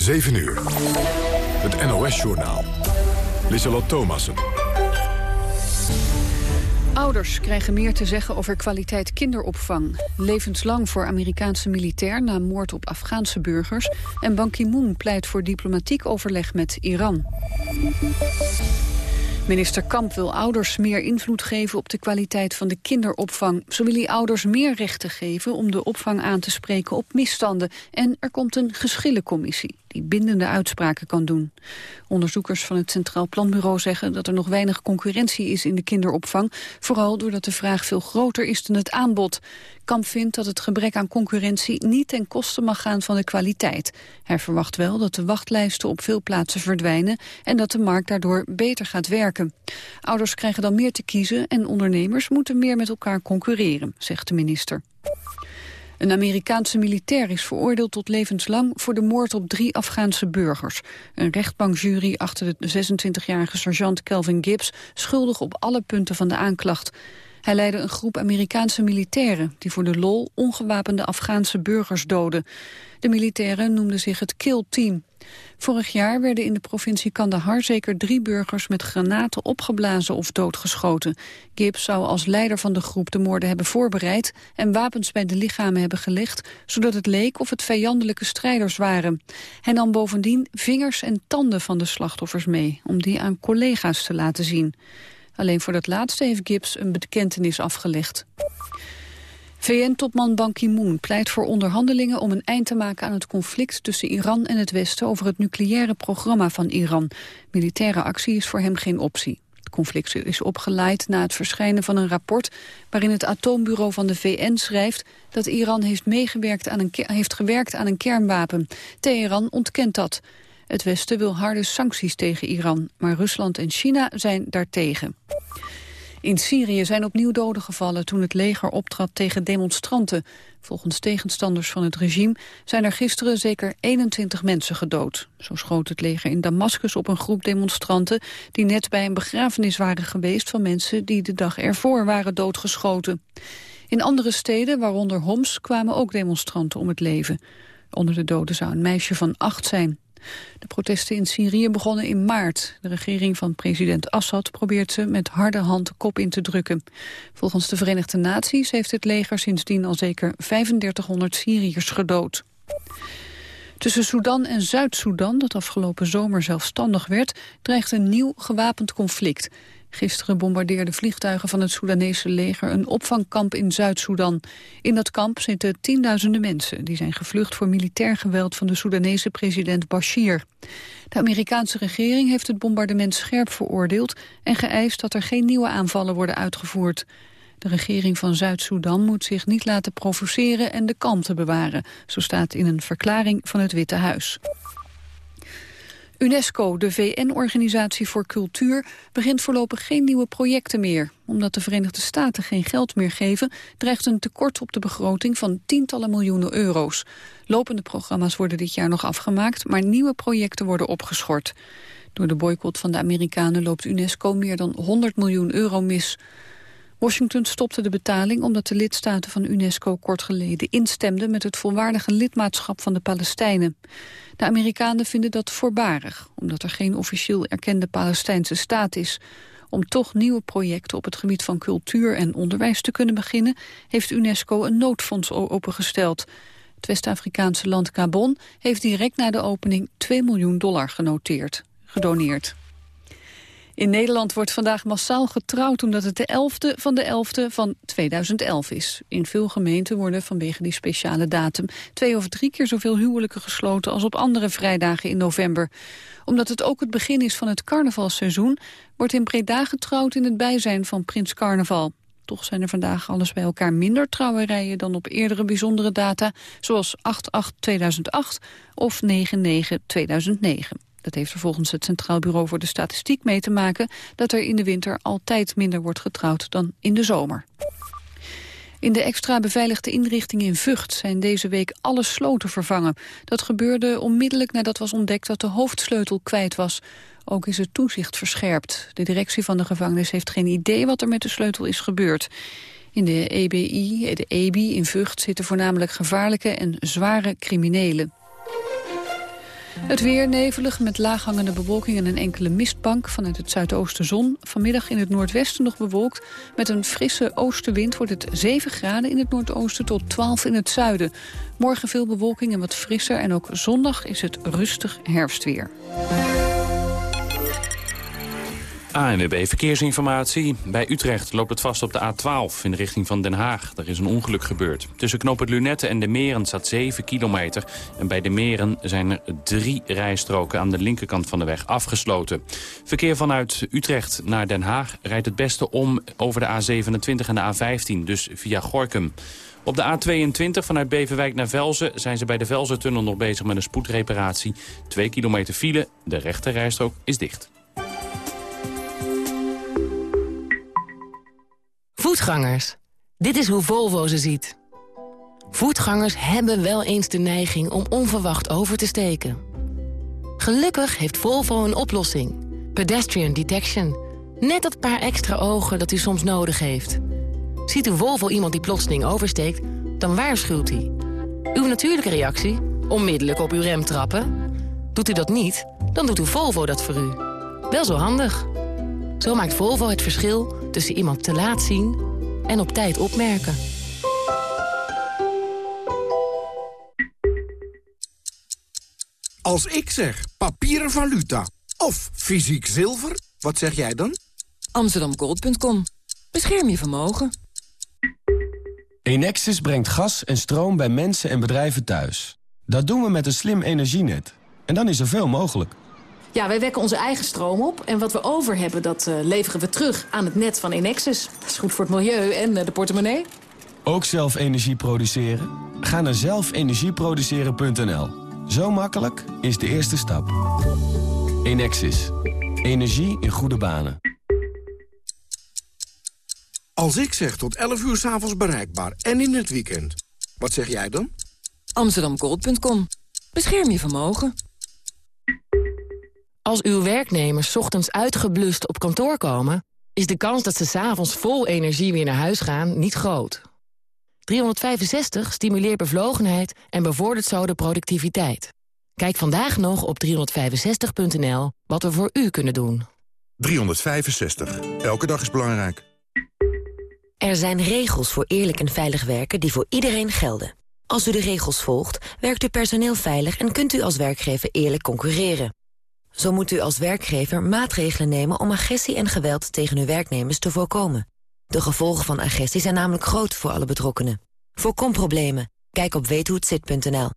7 uur. Het NOS-journaal. Lieselot Thomassen. Ouders krijgen meer te zeggen over kwaliteit kinderopvang. Levenslang voor Amerikaanse militair na moord op Afghaanse burgers. En Ban Ki-moon pleit voor diplomatiek overleg met Iran. Minister Kamp wil ouders meer invloed geven op de kwaliteit van de kinderopvang. Zo wil hij ouders meer rechten geven om de opvang aan te spreken op misstanden. En er komt een geschillencommissie die bindende uitspraken kan doen. Onderzoekers van het Centraal Planbureau zeggen dat er nog weinig concurrentie is in de kinderopvang, vooral doordat de vraag veel groter is dan het aanbod. Kamp vindt dat het gebrek aan concurrentie niet ten koste mag gaan van de kwaliteit. Hij verwacht wel dat de wachtlijsten op veel plaatsen verdwijnen en dat de markt daardoor beter gaat werken. Ouders krijgen dan meer te kiezen en ondernemers moeten meer met elkaar concurreren, zegt de minister. Een Amerikaanse militair is veroordeeld tot levenslang voor de moord op drie Afghaanse burgers. Een rechtbankjury achter de 26-jarige sergeant Kelvin Gibbs schuldig op alle punten van de aanklacht. Hij leidde een groep Amerikaanse militairen die voor de lol ongewapende Afghaanse burgers doden. De militairen noemden zich het Kill Team. Vorig jaar werden in de provincie Kandahar zeker drie burgers met granaten opgeblazen of doodgeschoten. Gibbs zou als leider van de groep de moorden hebben voorbereid en wapens bij de lichamen hebben gelegd, zodat het leek of het vijandelijke strijders waren. Hij nam bovendien vingers en tanden van de slachtoffers mee, om die aan collega's te laten zien. Alleen voor dat laatste heeft Gibbs een bekentenis afgelegd. VN-topman Ban Ki-moon pleit voor onderhandelingen om een eind te maken aan het conflict tussen Iran en het Westen over het nucleaire programma van Iran. Militaire actie is voor hem geen optie. Het conflict is opgeleid na het verschijnen van een rapport waarin het atoombureau van de VN schrijft dat Iran heeft, meegewerkt aan een, heeft gewerkt aan een kernwapen. Teheran ontkent dat. Het Westen wil harde sancties tegen Iran, maar Rusland en China zijn daartegen. In Syrië zijn opnieuw doden gevallen toen het leger optrad tegen demonstranten. Volgens tegenstanders van het regime zijn er gisteren zeker 21 mensen gedood. Zo schoot het leger in Damascus op een groep demonstranten... die net bij een begrafenis waren geweest van mensen die de dag ervoor waren doodgeschoten. In andere steden, waaronder Homs, kwamen ook demonstranten om het leven. Onder de doden zou een meisje van acht zijn. De protesten in Syrië begonnen in maart. De regering van president Assad probeert ze met harde hand de kop in te drukken. Volgens de Verenigde Naties heeft het leger sindsdien al zeker 3500 Syriërs gedood. Tussen Sudan en Zuid-Soedan, dat afgelopen zomer zelfstandig werd, dreigt een nieuw gewapend conflict. Gisteren bombardeerden vliegtuigen van het Soedanese leger een opvangkamp in Zuid-Soedan. In dat kamp zitten tienduizenden mensen. Die zijn gevlucht voor militair geweld van de Soedanese president Bashir. De Amerikaanse regering heeft het bombardement scherp veroordeeld... en geëist dat er geen nieuwe aanvallen worden uitgevoerd. De regering van Zuid-Soedan moet zich niet laten provoceren en de kalmte bewaren. Zo staat in een verklaring van het Witte Huis. UNESCO, de VN-organisatie voor cultuur, begint voorlopig geen nieuwe projecten meer. Omdat de Verenigde Staten geen geld meer geven, dreigt een tekort op de begroting van tientallen miljoenen euro's. Lopende programma's worden dit jaar nog afgemaakt, maar nieuwe projecten worden opgeschort. Door de boycott van de Amerikanen loopt UNESCO meer dan 100 miljoen euro mis. Washington stopte de betaling omdat de lidstaten van UNESCO kort geleden instemden met het volwaardige lidmaatschap van de Palestijnen. De Amerikanen vinden dat voorbarig, omdat er geen officieel erkende Palestijnse staat is. Om toch nieuwe projecten op het gebied van cultuur en onderwijs te kunnen beginnen, heeft UNESCO een noodfonds opengesteld. Het West-Afrikaanse land Gabon heeft direct na de opening 2 miljoen dollar genoteerd, gedoneerd. In Nederland wordt vandaag massaal getrouwd omdat het de 11e van de 11e van 2011 is. In veel gemeenten worden vanwege die speciale datum twee of drie keer zoveel huwelijken gesloten als op andere vrijdagen in november. Omdat het ook het begin is van het carnavalseizoen wordt in Breda getrouwd in het bijzijn van Prins Carnaval. Toch zijn er vandaag alles bij elkaar minder trouwerijen dan op eerdere bijzondere data, zoals 8-8-2008 of 9-9-2009. Dat heeft er volgens het Centraal Bureau voor de Statistiek mee te maken... dat er in de winter altijd minder wordt getrouwd dan in de zomer. In de extra beveiligde inrichting in Vught zijn deze week alle sloten vervangen. Dat gebeurde onmiddellijk nadat was ontdekt dat de hoofdsleutel kwijt was. Ook is het toezicht verscherpt. De directie van de gevangenis heeft geen idee wat er met de sleutel is gebeurd. In de EBI, de EBI in Vught zitten voornamelijk gevaarlijke en zware criminelen. Het weer nevelig met laaghangende bewolking en een enkele mistbank. Vanuit het zuidoosten zon. Vanmiddag in het noordwesten nog bewolkt. Met een frisse oostenwind wordt het 7 graden in het noordoosten tot 12 in het zuiden. Morgen veel bewolking en wat frisser. En ook zondag is het rustig herfstweer. ANWB Verkeersinformatie. Bij Utrecht loopt het vast op de A12 in de richting van Den Haag. Daar is een ongeluk gebeurd. Tussen knooppunt Lunette en de Meren staat 7 kilometer. En bij de Meren zijn er drie rijstroken aan de linkerkant van de weg afgesloten. Verkeer vanuit Utrecht naar Den Haag rijdt het beste om over de A27 en de A15, dus via Gorkum. Op de A22 vanuit Beverwijk naar Velzen zijn ze bij de Velzen-tunnel nog bezig met een spoedreparatie. Twee kilometer file, de rechterrijstrook is dicht. Voetgangers. Dit is hoe Volvo ze ziet. Voetgangers hebben wel eens de neiging om onverwacht over te steken. Gelukkig heeft Volvo een oplossing. Pedestrian Detection. Net dat paar extra ogen dat u soms nodig heeft. Ziet u Volvo iemand die plotseling oversteekt, dan waarschuwt hij. Uw natuurlijke reactie? Onmiddellijk op uw rem trappen. Doet u dat niet, dan doet uw Volvo dat voor u. Wel zo handig. Zo maakt Volvo het verschil tussen iemand te laat zien en op tijd opmerken. Als ik zeg papieren valuta of fysiek zilver, wat zeg jij dan? Amsterdamgold.com. Bescherm je vermogen. Enexis brengt gas en stroom bij mensen en bedrijven thuis. Dat doen we met een slim energienet. En dan is er veel mogelijk. Ja, wij wekken onze eigen stroom op. En wat we over hebben, dat uh, leveren we terug aan het net van Enexis. Dat is goed voor het milieu en uh, de portemonnee. Ook zelf energie produceren? Ga naar zelfenergieproduceren.nl. Zo makkelijk is de eerste stap. Enexis. Energie in goede banen. Als ik zeg tot 11 uur s'avonds bereikbaar en in het weekend, wat zeg jij dan? Amsterdamgold.com. Bescherm je vermogen. Als uw werknemers ochtends uitgeblust op kantoor komen... is de kans dat ze s'avonds vol energie weer naar huis gaan niet groot. 365 stimuleert bevlogenheid en bevordert zo de productiviteit. Kijk vandaag nog op 365.nl wat we voor u kunnen doen. 365. Elke dag is belangrijk. Er zijn regels voor eerlijk en veilig werken die voor iedereen gelden. Als u de regels volgt, werkt uw personeel veilig... en kunt u als werkgever eerlijk concurreren. Zo moet u als werkgever maatregelen nemen om agressie en geweld tegen uw werknemers te voorkomen. De gevolgen van agressie zijn namelijk groot voor alle betrokkenen. Voorkom problemen. Kijk op weethohetzit.nl.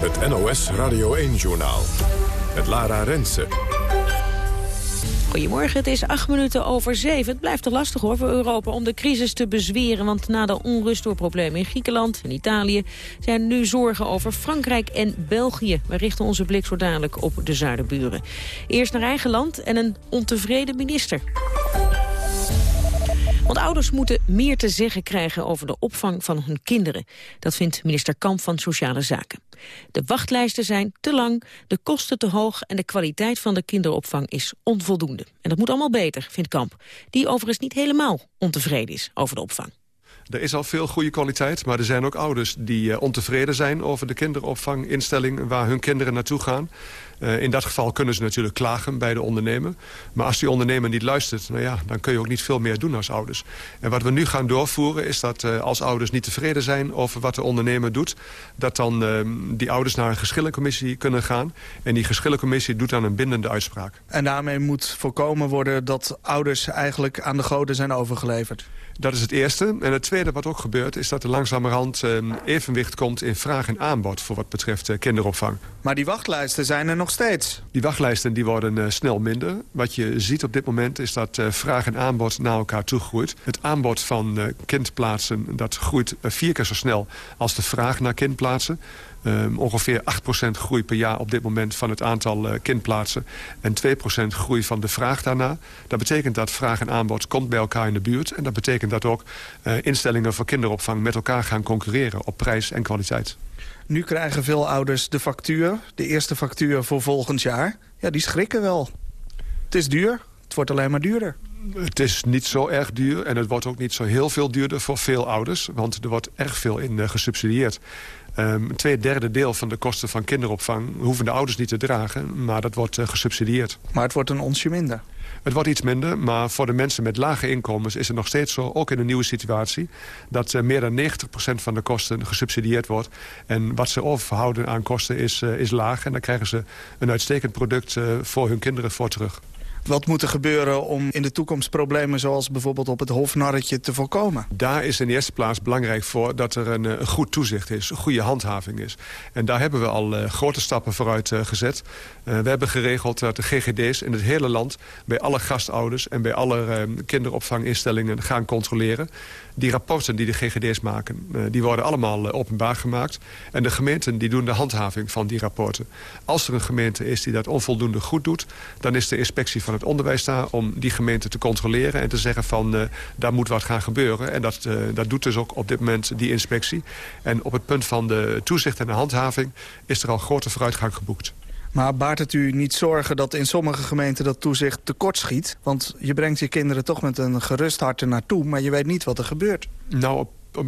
Het NOS Radio 1-journaal. Met Lara Rensen. Goedemorgen, het is acht minuten over zeven. Het blijft te lastig hoor voor Europa om de crisis te bezweren. Want na de onrust door problemen in Griekenland en Italië... zijn nu zorgen over Frankrijk en België. We richten onze blik zo dadelijk op de zuidenburen. Eerst naar eigen land en een ontevreden minister. Want ouders moeten meer te zeggen krijgen over de opvang van hun kinderen. Dat vindt minister Kamp van Sociale Zaken. De wachtlijsten zijn te lang, de kosten te hoog... en de kwaliteit van de kinderopvang is onvoldoende. En dat moet allemaal beter, vindt Kamp. Die overigens niet helemaal ontevreden is over de opvang. Er is al veel goede kwaliteit, maar er zijn ook ouders die uh, ontevreden zijn over de kinderopvanginstelling waar hun kinderen naartoe gaan. Uh, in dat geval kunnen ze natuurlijk klagen bij de ondernemer. Maar als die ondernemer niet luistert, nou ja, dan kun je ook niet veel meer doen als ouders. En wat we nu gaan doorvoeren is dat uh, als ouders niet tevreden zijn over wat de ondernemer doet, dat dan die ouders naar een geschillencommissie kunnen gaan. En die geschillencommissie doet dan een bindende uitspraak. En daarmee moet voorkomen worden dat ouders eigenlijk aan de goden zijn overgeleverd. Dat is het eerste. En het tweede wat ook gebeurt... is dat er langzamerhand uh, evenwicht komt in vraag en aanbod... voor wat betreft uh, kinderopvang. Maar die wachtlijsten zijn er nog steeds. Die wachtlijsten die worden uh, snel minder. Wat je ziet op dit moment is dat vraag en aanbod naar elkaar toe groeit. Het aanbod van kindplaatsen dat groeit vier keer zo snel... als de vraag naar kindplaatsen. Um, ongeveer 8% groei per jaar op dit moment van het aantal uh, kindplaatsen. En 2% groei van de vraag daarna. Dat betekent dat vraag en aanbod komt bij elkaar in de buurt. En dat betekent dat ook uh, instellingen voor kinderopvang met elkaar gaan concurreren op prijs en kwaliteit. Nu krijgen veel ouders de factuur, de eerste factuur voor volgend jaar. Ja, die schrikken wel. Het is duur, het wordt alleen maar duurder. Het is niet zo erg duur en het wordt ook niet zo heel veel duurder voor veel ouders. Want er wordt erg veel in uh, gesubsidieerd. Um, een twee derde deel van de kosten van kinderopvang hoeven de ouders niet te dragen. Maar dat wordt uh, gesubsidieerd. Maar het wordt een onsje minder. Het wordt iets minder, maar voor de mensen met lage inkomens is het nog steeds zo, ook in een nieuwe situatie, dat uh, meer dan 90% van de kosten gesubsidieerd wordt. En wat ze overhouden aan kosten is, uh, is laag. En dan krijgen ze een uitstekend product voor hun kinderen voor terug. Wat moet er gebeuren om in de toekomst problemen zoals bijvoorbeeld op het hofnarretje te voorkomen? Daar is in de eerste plaats belangrijk voor dat er een, een goed toezicht is, een goede handhaving is. En daar hebben we al uh, grote stappen vooruit uh, gezet. We hebben geregeld dat de GGD's in het hele land bij alle gastouders en bij alle kinderopvanginstellingen gaan controleren. Die rapporten die de GGD's maken, die worden allemaal openbaar gemaakt. En de gemeenten die doen de handhaving van die rapporten. Als er een gemeente is die dat onvoldoende goed doet, dan is de inspectie van van het onderwijs daar... om die gemeente te controleren en te zeggen van uh, daar moet wat gaan gebeuren. En dat, uh, dat doet dus ook op dit moment die inspectie. En op het punt van de toezicht en de handhaving is er al grote vooruitgang geboekt. Maar baart het u niet zorgen dat in sommige gemeenten dat toezicht tekort schiet? Want je brengt je kinderen toch met een gerust hart er naartoe... maar je weet niet wat er gebeurt. Nou, op 80%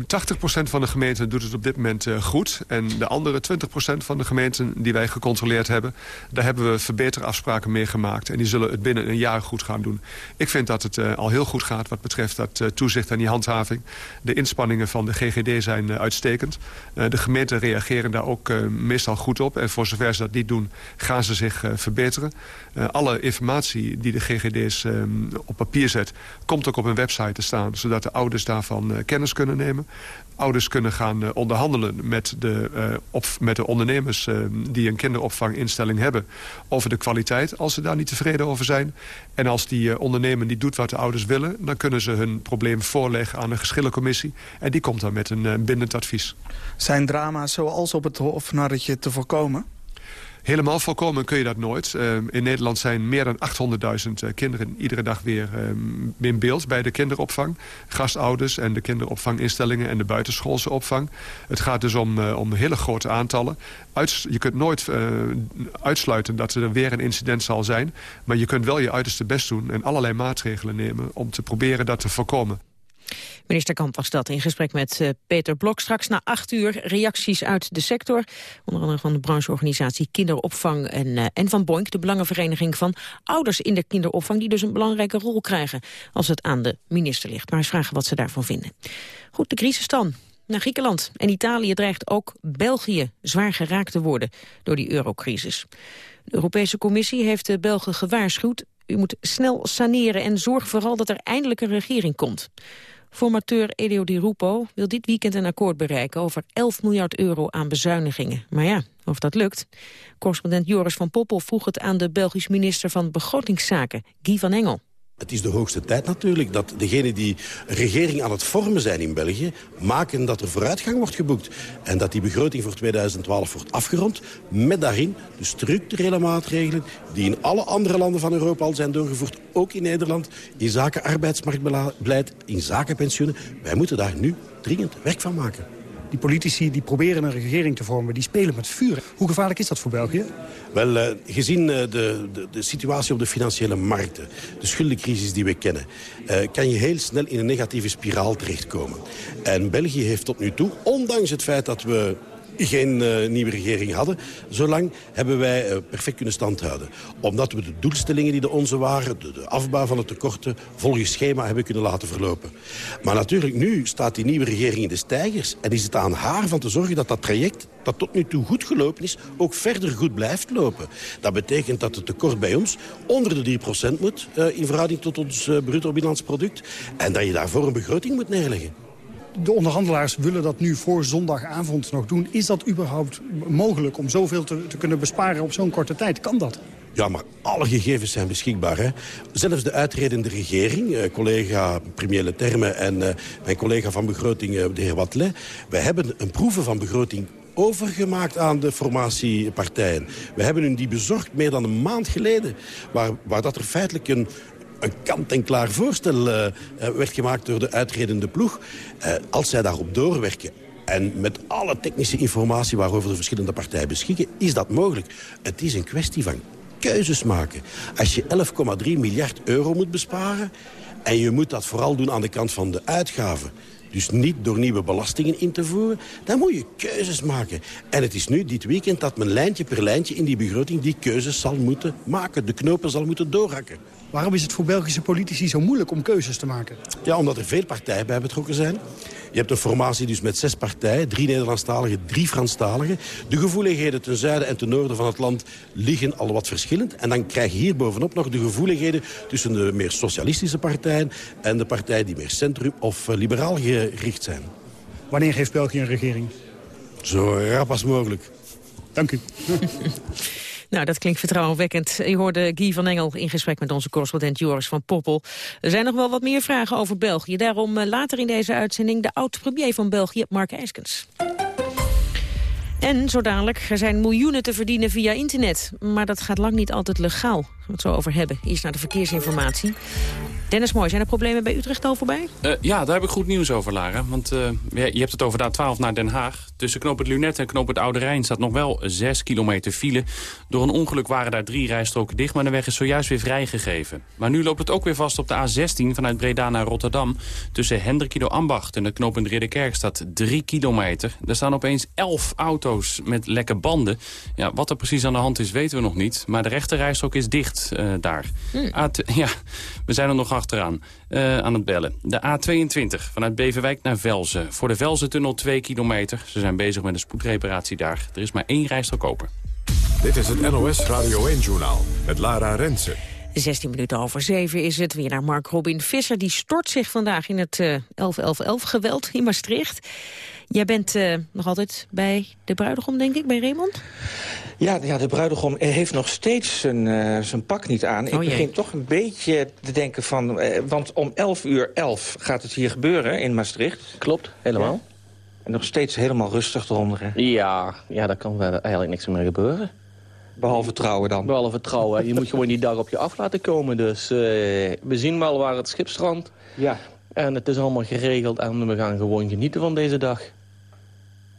van de gemeenten doet het op dit moment uh, goed. En de andere 20% van de gemeenten die wij gecontroleerd hebben... daar hebben we verbeterafspraken mee gemaakt. En die zullen het binnen een jaar goed gaan doen. Ik vind dat het uh, al heel goed gaat wat betreft dat uh, toezicht en die handhaving. De inspanningen van de GGD zijn uitstekend. de gemeenten reageren daar ook meestal goed op. En voor zover ze dat niet doen, gaan ze zich verbeteren. alle informatie die de GGD's op papier zet... komt ook op een website te staan... zodat de ouders daarvan kennis kunnen nemen. Ouders kunnen gaan uh, onderhandelen met de, uh, op, met de ondernemers uh, die een kinderopvanginstelling hebben over de kwaliteit, als ze daar niet tevreden over zijn. En als die ondernemer niet doet wat de ouders willen, dan kunnen ze hun probleem voorleggen aan een geschillencommissie. En die komt dan met een bindend advies. Zijn drama's zoals op het hofnarretje te voorkomen? Helemaal voorkomen kun je dat nooit. Uh, in Nederland zijn meer dan 800.000 uh, kinderen iedere dag weer uh, in beeld bij de kinderopvang. Gastouders en de kinderopvanginstellingen en de buitenschoolse opvang. Het gaat dus om, uh, om hele grote aantallen. Je kunt nooit uh, uitsluiten dat er weer een incident zal zijn. Maar je kunt wel je uiterste best doen en allerlei maatregelen nemen om te proberen dat te voorkomen. Minister Kamp was dat in gesprek met uh, Peter Blok. Straks na acht uur reacties uit de sector. Onder andere van de brancheorganisatie Kinderopvang en, uh, en van Boink, de belangenvereniging van ouders in de kinderopvang... die dus een belangrijke rol krijgen als het aan de minister ligt. Maar eens vragen wat ze daarvan vinden. Goed, de crisis dan. Naar Griekenland en Italië dreigt ook België zwaar geraakt te worden door die eurocrisis. De Europese Commissie heeft de Belgen gewaarschuwd... u moet snel saneren en zorg vooral dat er eindelijk een regering komt. Formateur Elio Di Rupo wil dit weekend een akkoord bereiken over 11 miljard euro aan bezuinigingen. Maar ja, of dat lukt? Correspondent Joris van Poppel vroeg het aan de Belgisch minister van Begrotingszaken, Guy van Engel. Het is de hoogste tijd natuurlijk dat degenen die regering aan het vormen zijn in België... maken dat er vooruitgang wordt geboekt. En dat die begroting voor 2012 wordt afgerond. Met daarin de structurele maatregelen die in alle andere landen van Europa al zijn doorgevoerd. Ook in Nederland, in zaken arbeidsmarktbeleid, in zaken pensioenen. Wij moeten daar nu dringend werk van maken. Die politici die proberen een regering te vormen, die spelen met vuur. Hoe gevaarlijk is dat voor België? Wel, uh, gezien uh, de, de, de, situatie op de financiële markten, de schuldencrisis die we kennen... Uh, kan je heel snel in een negatieve spiraal terechtkomen. En België heeft tot nu toe, ondanks het feit dat we geen uh, nieuwe regering hadden. Zolang hebben wij uh, perfect kunnen standhouden. Omdat we de doelstellingen die de onze waren... De, afbouw van de tekorten volgens schema hebben kunnen laten verlopen. Maar natuurlijk, nu staat die nieuwe regering in de stijgers... en is het aan haar van te zorgen dat dat traject dat tot nu toe goed gelopen is, ook verder goed blijft lopen. Dat betekent dat het tekort bij ons onder de 3% moet... Uh, in verhouding tot ons bruto binnenlands product. En dat je daarvoor een begroting moet neerleggen de onderhandelaars willen dat nu voor zondagavond nog doen. Is dat überhaupt mogelijk om zoveel te, te kunnen besparen op zo'n korte tijd? Kan dat? Ja, maar alle gegevens zijn beschikbaar. Hè? Zelfs de uitredende regering, eh, collega premier Leterme en eh, mijn collega van begroting, eh, de heer Watlet... wij hebben een proeven van begroting overgemaakt aan de formatiepartijen. We hebben hun die bezorgd meer dan een maand geleden. Waar, waar dat er feitelijk een, een kant-en-klaar voorstel uh, werd gemaakt door de uitredende ploeg. Uh, als zij daarop doorwerken en met alle technische informatie waarover de verschillende partijen beschikken... is dat mogelijk. Het is een kwestie van keuzes maken. Als je 11,3 miljard euro moet besparen... En je moet dat vooral doen aan de kant van de uitgaven. Dus niet door nieuwe belastingen in te voeren. Dan moet je keuzes maken. En het is nu dit weekend dat men lijntje per lijntje in die begroting... die keuzes zal moeten maken. De knopen zal moeten doorhakken. Waarom is het voor Belgische politici zo moeilijk om keuzes te maken? Ja, omdat er veel partijen bij betrokken zijn. Je hebt een formatie dus met zes partijen, drie Nederlandstaligen, drie Franstaligen. De gevoeligheden ten zuiden en ten noorden van het land liggen al wat verschillend. En dan krijg je hier bovenop nog de gevoeligheden tussen de meer socialistische partijen en de partijen die meer centrum of eh, liberaal gericht zijn. Wanneer heeft België een regering? Zo rap als mogelijk. Dank u. Nou, dat klinkt vertrouwenwekkend. Je hoorde Guy van Engel in gesprek met onze correspondent Joris van Poppel. Er zijn nog wel wat meer vragen over België. Daarom eh, later in deze uitzending de oud-premier van België, Mark Eiskens. En zo dadelijk, er zijn miljoenen te verdienen via internet. Maar dat gaat lang niet altijd legaal. We het zo over hebben. Eerst naar de verkeersinformatie. Dennis Mooi, zijn er problemen bij Utrecht al voorbij? Uh, ja, daar heb ik goed nieuws over, Lara. Want uh, je hebt het over de A12 naar Den Haag. Tussen Knoop het Lunet en Knoop het Oude Rijn staat nog wel 6 kilometer file. Door een ongeluk waren daar drie rijstroken dicht, maar de weg is zojuist weer vrijgegeven. Maar nu loopt het ook weer vast op de A16 vanuit Breda naar Rotterdam. Tussen Hendrikido Ambacht en de knooppunt Ridderkerk staat 3 kilometer. Er staan opeens 11 auto's met lekke banden. Ja, wat er precies aan de hand is, weten we nog niet. Maar de rechterrijstrook is dicht uh, daar. Hmm. ja, we zijn er nog achteraan uh, aan het bellen. De A22 vanuit Beverwijk naar Velzen. Voor de Velzen-tunnel 2 kilometer. Ze zijn bezig met een spoedreparatie daar. Er is maar één rijstrook open. Dit is het NOS Radio 1-journaal met Lara Rensen. 16 minuten over 7 is het weer naar Mark Robin Visser. Die stort zich vandaag in het uh, 11-11-11 geweld in Maastricht. Jij bent uh, nog altijd bij de bruidegom, denk ik, bij Raymond? Ja, ja de bruidegom heeft nog steeds zijn, uh, zijn pak niet aan. Oh, ik begin toch een beetje te denken van... Uh, want om 11 uur 11 gaat het hier gebeuren in Maastricht. Klopt, helemaal. Ja. En nog steeds helemaal rustig eronder, hè? Ja, ja, daar kan eigenlijk niks meer gebeuren. Behalve trouwen dan? Behalve trouwen. je moet gewoon die dag op je af laten komen. Dus uh, we zien wel waar het schip strandt. Ja. En het is allemaal geregeld en we gaan gewoon genieten van deze dag.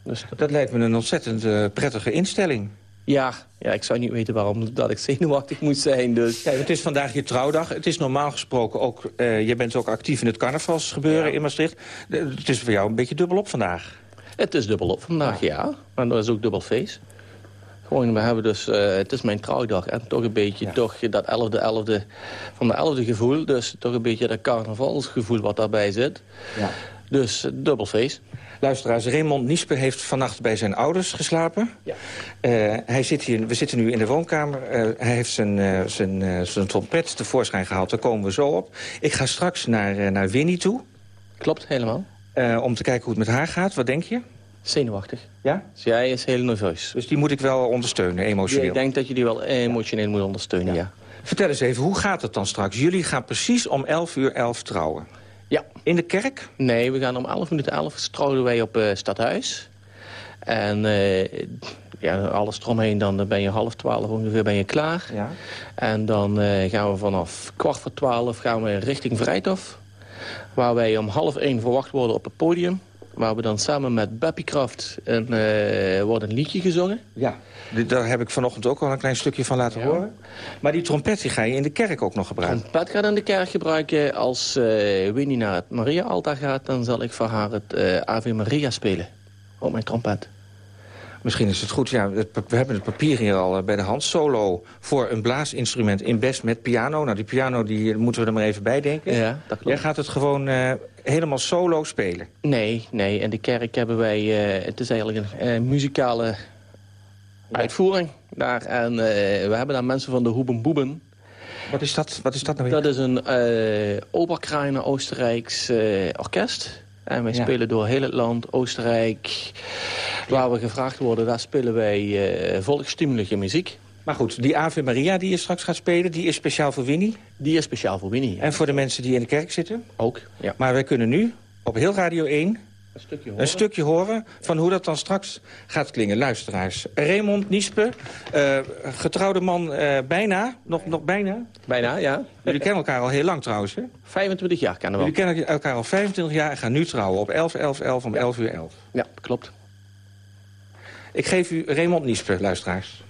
Dus dat lijkt me een ontzettend uh, prettige instelling. Ja, ja, ik zou niet weten waarom dat ik zenuwachtig moet zijn. Dus. Ja, het is vandaag je trouwdag. Het is normaal gesproken ook... Uh, je bent ook actief in het carnavalsgebeuren ja. in Maastricht. Het is voor jou een beetje dubbelop vandaag. Het is dubbelop vandaag, ja. Maar dat is ook dubbel feest. Gewoon, we hebben dus, uh, het is mijn trouwdag en toch een beetje ja. toch dat 11e, 11e van de 11e gevoel. Dus toch een beetje dat carnavalsgevoel wat daarbij zit. Ja. Dus dubbel feest. Luisteraars, Raymond Niesper heeft vannacht bij zijn ouders geslapen. Ja. Uh, hij zit hier, we zitten nu in de woonkamer. Uh, hij heeft zijn, uh, zijn, zijn trompet tevoorschijn gehaald. Daar komen we zo op. Ik ga straks naar, naar Winnie toe. Klopt, helemaal. om te kijken hoe het met haar gaat. Wat denk je? Zenuwachtig. Ja? Zij is heel nerveus. Dus die moet ik wel ondersteunen, emotioneel? Ja, ik denk dat je die wel emotioneel moet ondersteunen, ja. ja. Vertel eens even, hoe gaat het dan straks? Jullie gaan precies om 11 uur 11 trouwen. Ja. In de kerk? Nee, we gaan om 11 minuten 11 trouwen wij op uh, Stadhuis. En uh, ja, alles eromheen, dan ben je half twaalf ongeveer ben je klaar. Ja. En dan uh, gaan we vanaf kwart voor twaalf gaan we richting Vrijthof. Waar wij om half één verwacht worden op het podium. Waar we dan samen met Beppie Kraft een, wordt een liedje gezongen. Ja, daar heb ik vanochtend ook al een klein stukje van laten ja. horen. Maar die trompet die ga je in de kerk ook nog gebruiken? Trompet gaat in de kerk gebruiken. Als uh, Winnie naar het Maria-altaar gaat... dan zal ik voor haar het uh, Ave Maria spelen. Op mijn trompet. Misschien is het goed, ja, we hebben het papier hier al bij de hand. Solo voor een blaasinstrument in best met piano. Nou, die piano die moeten we er maar even bij denken. Ja, dat klopt. Jij gaat het gewoon uh, helemaal solo spelen? Nee, nee. In de kerk hebben wij... Uh, het is eigenlijk een uh, muzikale. Uitvoering daar. En uh, we hebben daar mensen van de Hoeben Boeben. Wat is dat, Wat is dat nou weer? Dat is een uh, Oberkreiner Oostenrijks orkest. En wij ja. spelen door heel het land, Oostenrijk, waar we gevraagd worden, daar spelen wij uh, volksstimulige muziek. Maar goed, die Ave Maria die je straks gaat spelen, die is speciaal voor Winnie? Die is speciaal voor Winnie, ja. En voor de mensen die in de kerk zitten? Ook, ja. Maar wij kunnen nu op heel Radio 1 een stukje horen, een stukje horen van hoe dat dan straks gaat klingen. Luisteraars, Raymond Niespe, uh, getrouwde man uh, bijna, nog, nog bijna? Bijna, ja. Jullie kennen elkaar al heel lang trouwens, hè? 25 jaar kennen we Jullie kennen elkaar al 25 jaar en gaan nu trouwen op 11, 11, 11 om ja. 11 uur 11. Ja, klopt. Ik geef u Raymond Niespe, luisteraars.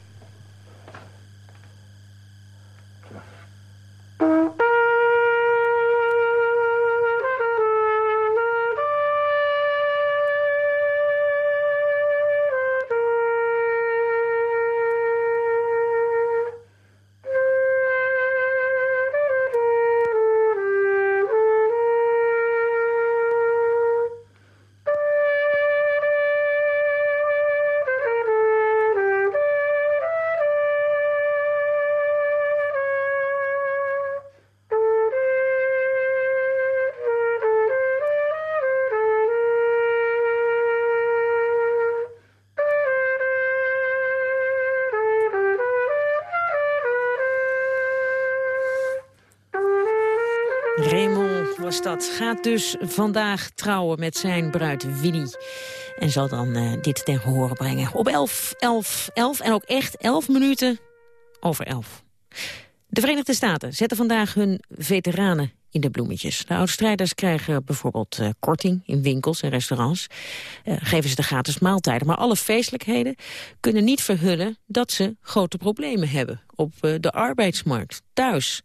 Lelystad gaat dus vandaag trouwen met zijn bruid Winnie. En zal dan uh, dit ten gehoren brengen. Op 11, 11, 11 en ook echt 11 minuten over 11. De Verenigde Staten zetten vandaag hun veteranen in de bloemetjes. De oud-strijders krijgen bijvoorbeeld uh, korting in winkels en restaurants. Uh, geven ze de gratis maaltijden. Maar alle feestelijkheden kunnen niet verhullen dat ze grote problemen hebben op uh, de arbeidsmarkt, thuis.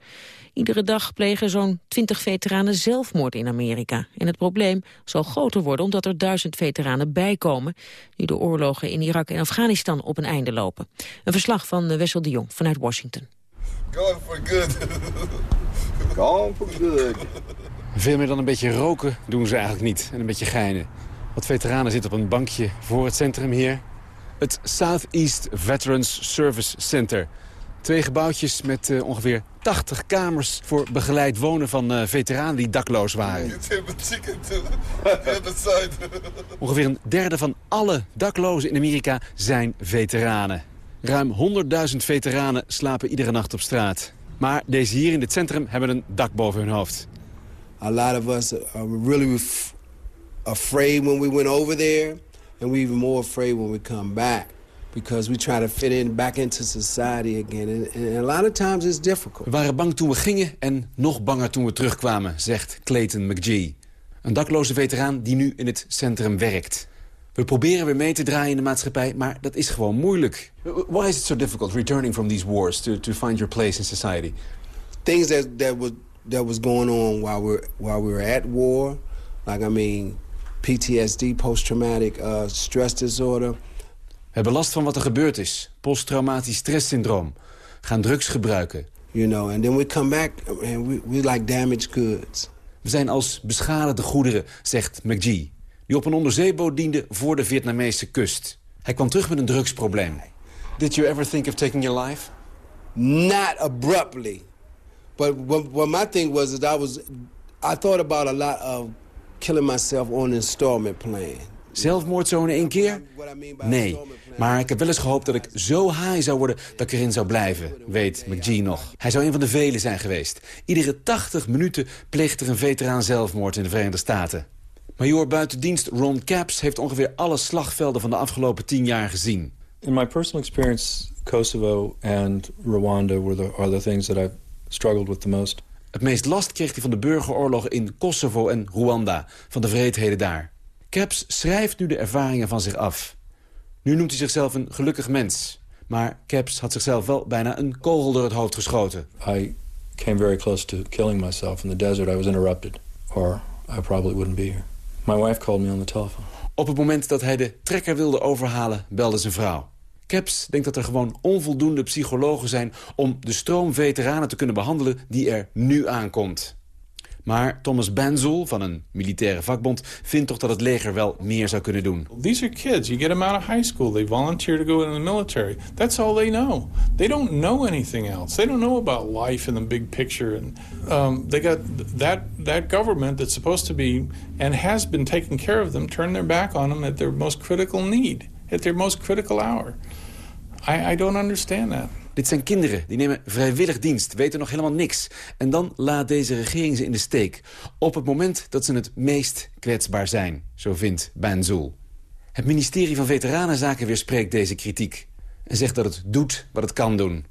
Iedere dag plegen zo'n 20 veteranen zelfmoord in Amerika. En het probleem zal groter worden omdat er duizend veteranen bijkomen... nu de oorlogen in Irak en Afghanistan op een einde lopen. Een verslag van Wessel de Jong vanuit Washington. Going for good. Going for good. Veel meer dan een beetje roken doen ze eigenlijk niet. En een beetje geinen. Wat veteranen zitten op een bankje voor het centrum hier. Het Southeast Veterans Service Center. Twee gebouwtjes met uh, ongeveer 80 kamers voor begeleid wonen van uh, veteranen die dakloos waren. ongeveer een derde van alle daklozen in Amerika zijn veteranen. Ruim 100.000 veteranen slapen iedere nacht op straat. Maar deze hier in het centrum hebben een dak boven hun hoofd. A lot of us are really afraid when we went over there. And we even more afraid when we come back. Because we try to fit in back into society again. And, and a lot of times it's difficult. We waren bang toen we gingen en nog banger toen we terugkwamen, zegt Clayton McGee. Een dakloze veteraan die nu in het centrum werkt. We proberen weer mee te draaien in de maatschappij, maar dat is gewoon moeilijk. Why is it so difficult returning from these wars to, to find your place in society? Things that, that, was, that was going on while, we're, while we were at war. Like, I mean, PTSD, post-traumatic uh, stress disorder. We hebben last van wat er gebeurd is. Posttraumatisch stresssyndroom. Gaan drugs gebruiken. You know, and then we come back and we, we like damaged goods. We zijn als beschadigde goederen, zegt McGee die op een onderzeeboot diende voor de Vietnamese kust. Hij kwam terug met een drugsprobleem. Did you ever think of taking your life? Not abruptly. But what, my thing was that I was I thought about a lot of killing myself on an installment plan. Zelfmoord zo in één keer? Nee, maar ik heb wel eens gehoopt dat ik zo high zou worden dat ik erin zou blijven, weet McGee nog. Hij zou een van de velen zijn geweest. Iedere 80 minuten pleegt er een veteraan zelfmoord in de Verenigde Staten. Major buitendienst Ron Caps heeft ongeveer alle slagvelden van de afgelopen tien jaar gezien. In my personal experience, Kosovo and Rwanda were the, are the things that I've struggled with the most. Het meest last kreeg hij van de burgeroorlogen in Kosovo en Rwanda, van de vreedheden daar. Caps schrijft nu de ervaringen van zich af. Nu noemt hij zichzelf een gelukkig mens. Maar Caps had zichzelf wel bijna een kogel door het hoofd geschoten. I came very close to killing myself in the desert. I was interrupted, or I probably wouldn't be here. My wife called me on the telephone. Op het moment dat hij de trekker wilde overhalen, belde zijn vrouw. Caps denkt dat er gewoon onvoldoende psychologen zijn... om de stroom veteranen te kunnen behandelen die er nu aankomt. Maar Thomas Benzel van een militaire vakbond vindt toch dat het leger wel meer zou kunnen doen. These are kids. You get them out of high school. They volunteer to go into the military. That's all they know. They don't know anything else. They don't know about life in the big picture. And um, they got that that government that's supposed to be and has been taking care of them turn their back on them at their most critical need, at their most critical hour. I, I don't understand that. Dit zijn kinderen, die nemen vrijwillig dienst, weten nog helemaal niks. En dan laat deze regering ze in de steek. Op het moment dat ze het meest kwetsbaar zijn, zo vindt Banzoul. Het ministerie van Veteranenzaken weerspreekt deze kritiek. En zegt dat het doet wat het kan doen.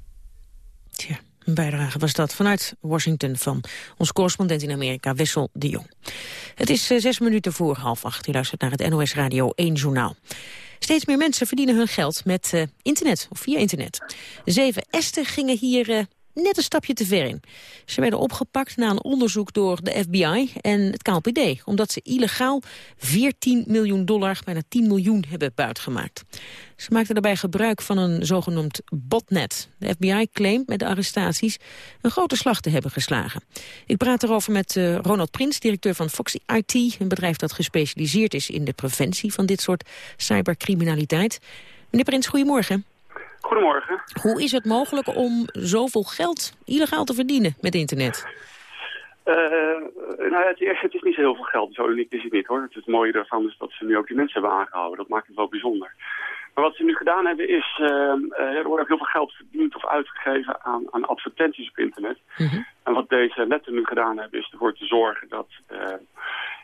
Tja, een bijdrage was dat vanuit Washington van onze correspondent in Amerika, Wessel de Jong. Het is uh, zes minuten voor half acht. U luistert naar het NOS Radio 1 Journaal. Steeds meer mensen verdienen hun geld met uh, internet of via internet. Zeven Esten gingen hier uh, net een stapje te ver in. Ze werden opgepakt na een onderzoek door de FBI en het KLPD... omdat ze illegaal 14 miljoen dollar, bijna 10 miljoen, hebben buitgemaakt. Ze maakten daarbij gebruik van een zogenoemd botnet. De FBI claimt met de arrestaties een grote slag te hebben geslagen. Ik praat erover met uh, Ronald Prins, directeur van Foxy IT... een bedrijf dat gespecialiseerd is in de preventie van dit soort cybercriminaliteit. Meneer Prins, goedemorgen. Goedemorgen. Hoe is het mogelijk om zoveel geld illegaal te verdienen met internet? Uh, nou, het eerste, het is niet zo heel veel geld. Zo uniek is het niet hoor. Het, het mooie daarvan is dat ze nu ook die mensen hebben aangehouden. Dat maakt het wel bijzonder. Maar wat ze nu gedaan hebben is, uh, er wordt ook heel veel geld verdiend of uitgegeven aan, aan advertenties op internet. En wat deze letter nu gedaan hebben is ervoor te zorgen dat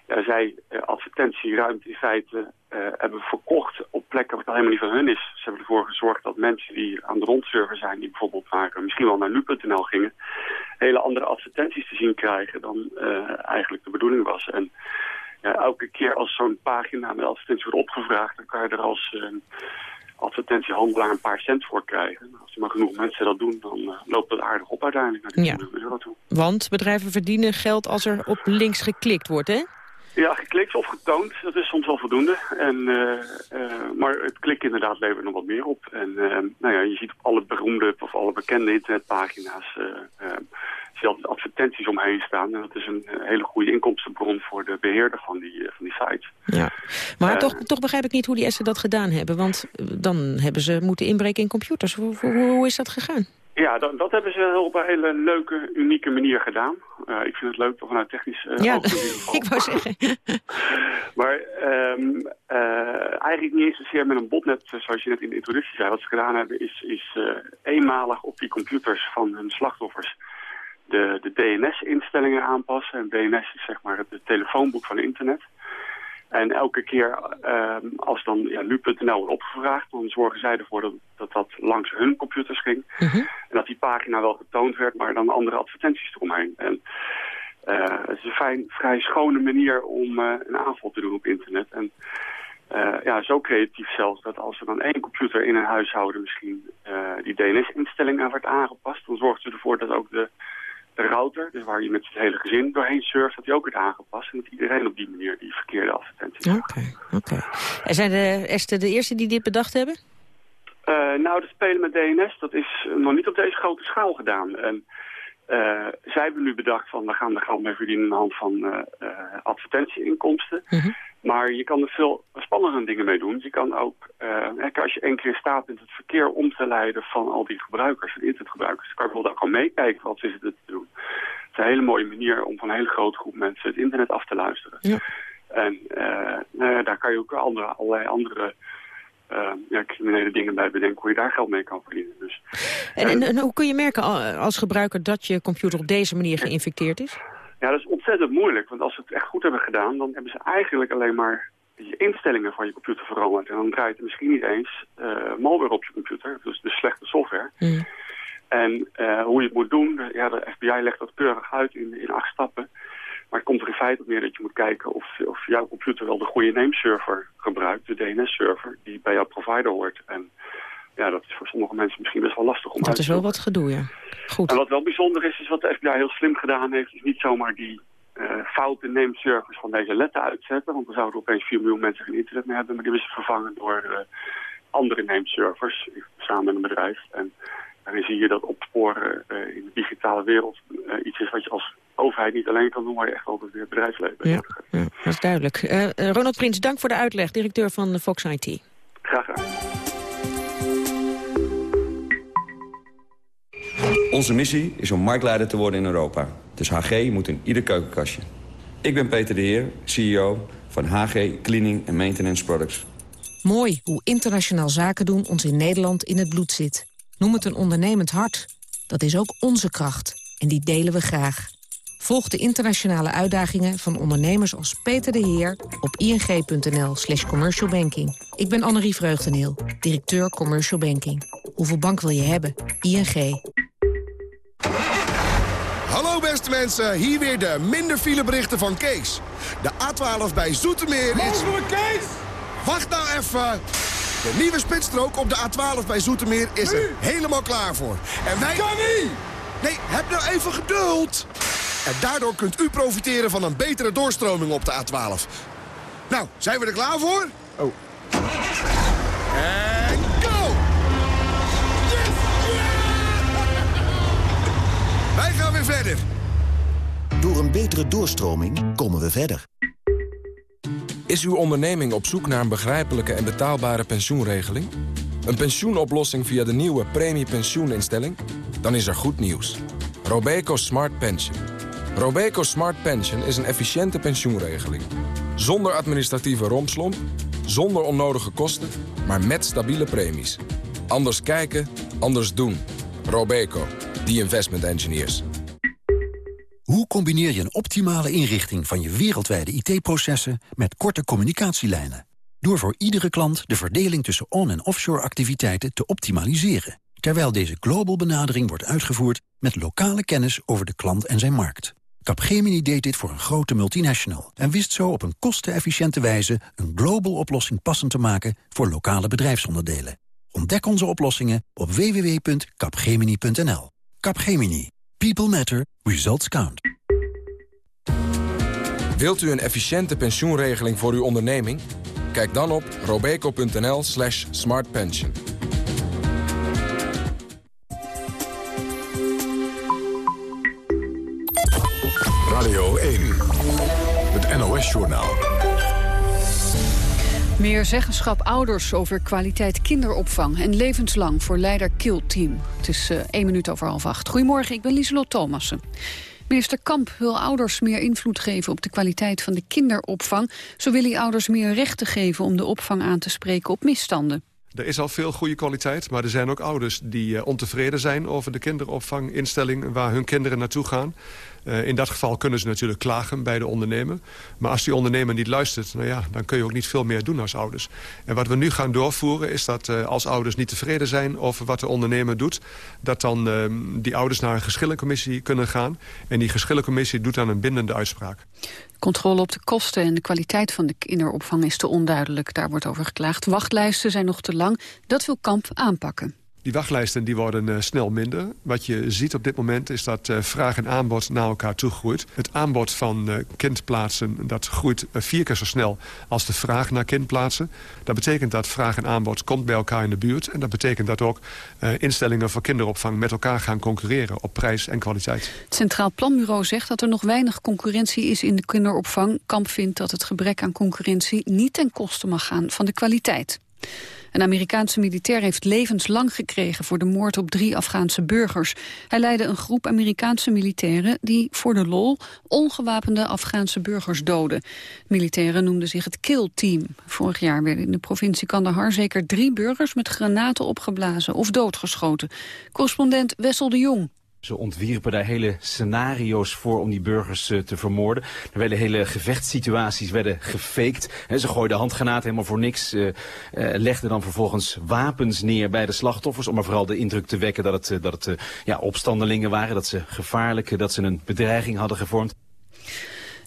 ja, zij advertentieruimte in feite hebben verkocht op plekken wat helemaal niet van hun is. Ze hebben ervoor gezorgd dat mensen die aan de rondserver zijn, die bijvoorbeeld maken, misschien wel naar nu.nl gingen, hele andere advertenties te zien krijgen dan eigenlijk de bedoeling was. En ja, elke keer als zo'n pagina met advertentie wordt opgevraagd, dan kan je er als uh, advertentiehandelaar een paar cent voor krijgen. Als er maar genoeg mensen dat doen, dan uh, loopt dat aardig op uiteindelijk naar ja. toe. Want bedrijven verdienen geld als er op links geklikt wordt, hè? Ja, geklikt of getoond, dat is soms wel voldoende. En, uh, maar het klik inderdaad levert nog wat meer op. En nou ja, je ziet op alle beroemde of alle bekende internetpagina's altijd advertenties omheen staan. En dat is een hele goede inkomstenbron voor de beheerder van die, van die sites. Ja, maar toch, toch begrijp ik niet hoe die Essen dat gedaan hebben. Want dan hebben ze moeten inbreken in computers. Hoe, hoe, hoe is dat gegaan? Ja, dat, dat, hebben ze op een hele leuke, unieke manier gedaan. Uh, ik vind het leuk, toch vanuit technisch uh, Ja, ik wou zeggen. maar um, uh, eigenlijk niet eens zozeer met een botnet, zoals je net in de introductie zei. Wat ze gedaan hebben is, is eenmalig op die computers van hun slachtoffers de, de DNS-instellingen aanpassen. En DNS is zeg maar het, telefoonboek van internet. En elke keer uh, als dan ja, nu.nl wordt opgevraagd, dan zorgen zij ervoor dat dat, dat langs hun computers ging. En dat die pagina wel getoond werd, maar dan andere advertenties eromheen. En uh, het is een fijn, vrij schone manier om uh, een aanval te doen op internet. En uh, ja, zo creatief zelfs dat als er dan één computer in een huishouden misschien die DNS-instelling aan wordt aangepast, dan zorgt ze ervoor dat ook de de router, dus waar je met het hele gezin doorheen surft, dat die ook wordt aangepast. En dat iedereen op die manier die verkeerde advertenties Oké, oké. En zijn de Esther de eerste die dit bedacht hebben? Uh, nou, de spelen met DNS, dat is nog niet op deze grote schaal gedaan. En uh, zij hebben nu bedacht van, we gaan er geld mee verdienen aan de hand van uh, advertentieinkomsten. Mm Maar je kan er veel spannende dingen mee doen. Je kan ook, uh, als je één keer in staat bent het verkeer om te leiden van al die gebruikers, de internetgebruikers, dan kan je bijvoorbeeld ook gewoon meekijken wat ze zitten te doen. Het is een hele mooie manier om van een hele grote groep mensen het internet af te luisteren. Ja. En nou daar kan je ook andere, allerlei andere uh, ja, criminele dingen bij bedenken hoe je daar geld mee kan verdienen. Dus, en, en, en, hoe kun je merken als gebruiker dat je computer op deze manier geïnfecteerd is? Ja, dat is ontzettend moeilijk. Want als ze het echt goed hebben gedaan, dan hebben ze eigenlijk alleen maar je instellingen van je computer veranderd. En dan draait er misschien niet eens uh, malware op je computer, dus de slechte software. Mm. En uh, hoe je het moet doen, ja, de FBI legt dat keurig uit in, in acht stappen. Maar het komt er in feite op neer dat je moet kijken of, of jouw computer wel de goede nameserver gebruikt, de DNS-server, die bij jouw provider hoort. En ja, dat is voor sommige mensen misschien best wel lastig om dat uit te is wel wat gedoe, ja. Goed. En wat wel bijzonder is, is wat de FBI heel slim gedaan heeft, is niet zomaar die uh, foute nameservers van deze letten uitzetten, want dan zouden opeens 4 miljoen mensen geen internet meer hebben, maar die ze vervangen door uh, andere nameservers, samen met een bedrijf. En daarin zie je dat opsporen uh, in de digitale wereld iets is wat je als overheid niet alleen kan doen, maar je echt altijd weer bedrijfsleven. Ja, ja, dat is duidelijk. Ronald Prins, dank voor de uitleg, directeur van Fox IT. Graag gedaan. Onze missie is om marktleider te worden in Europa. Dus HG moet in ieder keukenkastje. Ik ben Peter de Heer, CEO van HG Cleaning Maintenance Products. Mooi hoe internationaal zaken doen ons in Nederland in het bloed zit. Noem het een ondernemend hart. Dat is ook onze kracht. En die delen we graag. Volg de internationale uitdagingen van ondernemers als Peter de Heer op ing.nl slash commercialbanking. Ik ben Annerie Vreugdeneel, directeur Commercial Banking. Hoeveel bank wil je hebben? ING. Hallo beste mensen, hier weer de minder fileberichten van Kees. De A12 bij Zoetermeer is... Kees! Wacht nou even! De nieuwe spitsstrook op de A12 bij Zoetermeer is er helemaal klaar voor. En wij... Kan niet! Nee, heb nou even geduld! En daardoor kunt u profiteren van een betere doorstroming op de A12. Nou, zijn we er klaar voor? Oh. En Wij gaan weer verder. Door een betere doorstroming komen we verder. Is uw onderneming op zoek naar een begrijpelijke en betaalbare pensioenregeling? Een pensioenoplossing via de nieuwe premiepensioeninstelling? Dan is er goed nieuws. Robeco Smart Pension. Robeco Smart Pension is een efficiënte pensioenregeling. Zonder administratieve rompslomp Zonder onnodige kosten, maar met stabiele premies. Anders kijken, anders doen. Robeco, the investment engineers. Hoe combineer je een optimale inrichting van je wereldwijde IT-processen... met korte communicatielijnen? Door voor iedere klant de verdeling tussen on- en offshore activiteiten te optimaliseren. Terwijl deze global benadering wordt uitgevoerd met lokale kennis over de klant en zijn markt. Capgemini deed dit voor een grote multinational en wist zo op een kostenefficiënte wijze een global oplossing passend te maken voor lokale bedrijfsonderdelen. Ontdek onze oplossingen op www.capgemini.nl. Capgemini. People matter. Results count. Wilt u een efficiënte pensioenregeling voor uw onderneming? Kijk dan op robeco.nl slash smartpension. Radio 1. Het NOS-journaal. Meer zeggenschap ouders over kwaliteit kinderopvang en levenslang voor leider Kill Team. Het is uh, één minuut over half acht. Goedemorgen, ik ben Lieselot Thomassen. Minister Kamp wil ouders meer invloed geven op de kwaliteit van de kinderopvang. Zo wil hij ouders meer rechten geven om de opvang aan te spreken op misstanden. Er is al veel goede kwaliteit, maar er zijn ook ouders die uh, ontevreden zijn over de kinderopvanginstelling waar hun kinderen naartoe gaan. Uh, in dat geval kunnen ze natuurlijk klagen bij de ondernemer. Maar als die ondernemer niet luistert, nou ja, dan kun je ook niet veel meer doen als ouders. En wat we nu gaan doorvoeren is dat uh, als ouders niet tevreden zijn over wat de ondernemer doet... dat dan uh, die ouders naar een geschillencommissie kunnen gaan. En die geschillencommissie doet dan een bindende uitspraak. Controle op de kosten en de kwaliteit van de kinderopvang is te onduidelijk. Daar wordt over geklaagd. Wachtlijsten zijn nog te lang. Dat wil Kamp aanpakken. Die wachtlijsten die worden uh, snel minder. Wat je ziet op dit moment is dat uh, vraag en aanbod naar elkaar toe groeit. Het aanbod van uh, kindplaatsen dat groeit vier keer zo snel als de vraag naar kindplaatsen. Dat betekent dat vraag en aanbod komt bij elkaar in de buurt. En dat betekent dat ook instellingen voor kinderopvang met elkaar gaan concurreren op prijs en kwaliteit. Het Centraal Planbureau zegt dat er nog weinig concurrentie is in de kinderopvang. Kamp vindt dat het gebrek aan concurrentie niet ten koste mag gaan van de kwaliteit. Een Amerikaanse militair heeft levenslang gekregen voor de moord op drie Afghaanse burgers. Hij leidde een groep Amerikaanse militairen die voor de lol ongewapende Afghaanse burgers doden. Militairen noemden zich het Kill Team. Vorig jaar werden in de provincie Kandahar zeker drie burgers met granaten opgeblazen of doodgeschoten. Correspondent Wessel de Jong. Ze ontwierpen daar hele scenario's voor om die burgers uh, te vermoorden. Er werden hele gevechtssituaties werden gefaked. He, ze gooiden handgranaten helemaal voor niks. Uh, uh, legden dan vervolgens wapens neer bij de slachtoffers. Om maar vooral de indruk te wekken dat het, dat het ja, opstandelingen waren. Dat ze gevaarlijk, dat ze een bedreiging hadden gevormd.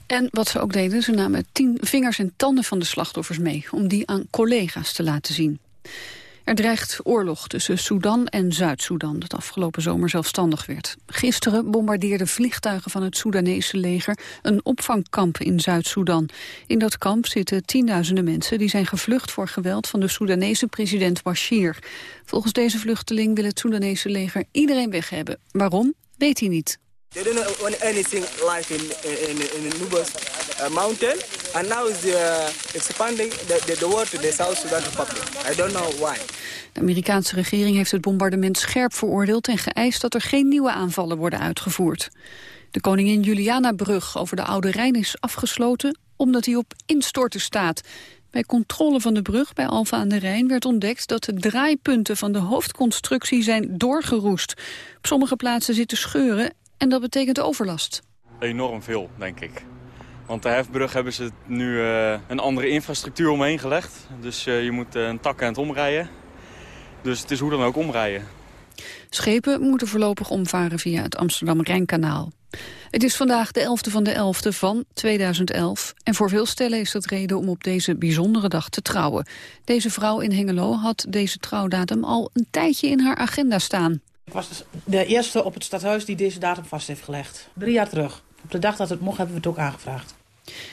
En wat ze ook deden, ze namen tien vingers en tanden van de slachtoffers mee... om die aan collega's te laten zien. Er dreigt oorlog tussen Sudan en Zuid-Soedan, dat afgelopen zomer zelfstandig werd. Gisteren bombardeerden vliegtuigen van het Soedanese leger een opvangkamp in Zuid-Soedan. In dat kamp zitten tienduizenden mensen die zijn gevlucht voor geweld van de Soedanese president Bashir. Volgens deze vluchteling wil het Soedanese leger iedereen weg hebben. Waarom, weet hij niet. They don't know anything like in in in Nubus uh, mountain, and now is uh, expanding the, the, the war to the South Sudan Republic. I don't know why. De Amerikaanse regering heeft het bombardement scherp veroordeeld en geëist dat er geen nieuwe aanvallen worden uitgevoerd. De koningin Juliana-brug over de Oude Rijn is afgesloten omdat hij op instorten staat. Bij controle van de brug bij Alfa aan de Rijn werd ontdekt dat de draaipunten van de hoofdconstructie zijn doorgeroest. Op sommige plaatsen zitten scheuren en dat betekent overlast. Enorm veel, denk ik. Want de hefbrug hebben ze nu uh, een andere infrastructuur omheen gelegd. Dus uh, je moet uh, een tak aan het omrijden. Dus het is hoe dan ook omrijden. Schepen moeten voorlopig omvaren via het Amsterdam-Rijnkanaal. Het is vandaag de 11e van de 11e van 2011. En voor veel stellen is dat reden om op deze bijzondere dag te trouwen. Deze vrouw in Hengelo had deze trouwdatum al een tijdje in haar agenda staan. Ik was dus de eerste op het stadhuis die deze datum vast heeft gelegd. Drie jaar terug. Op de dag dat het mocht hebben we het ook aangevraagd.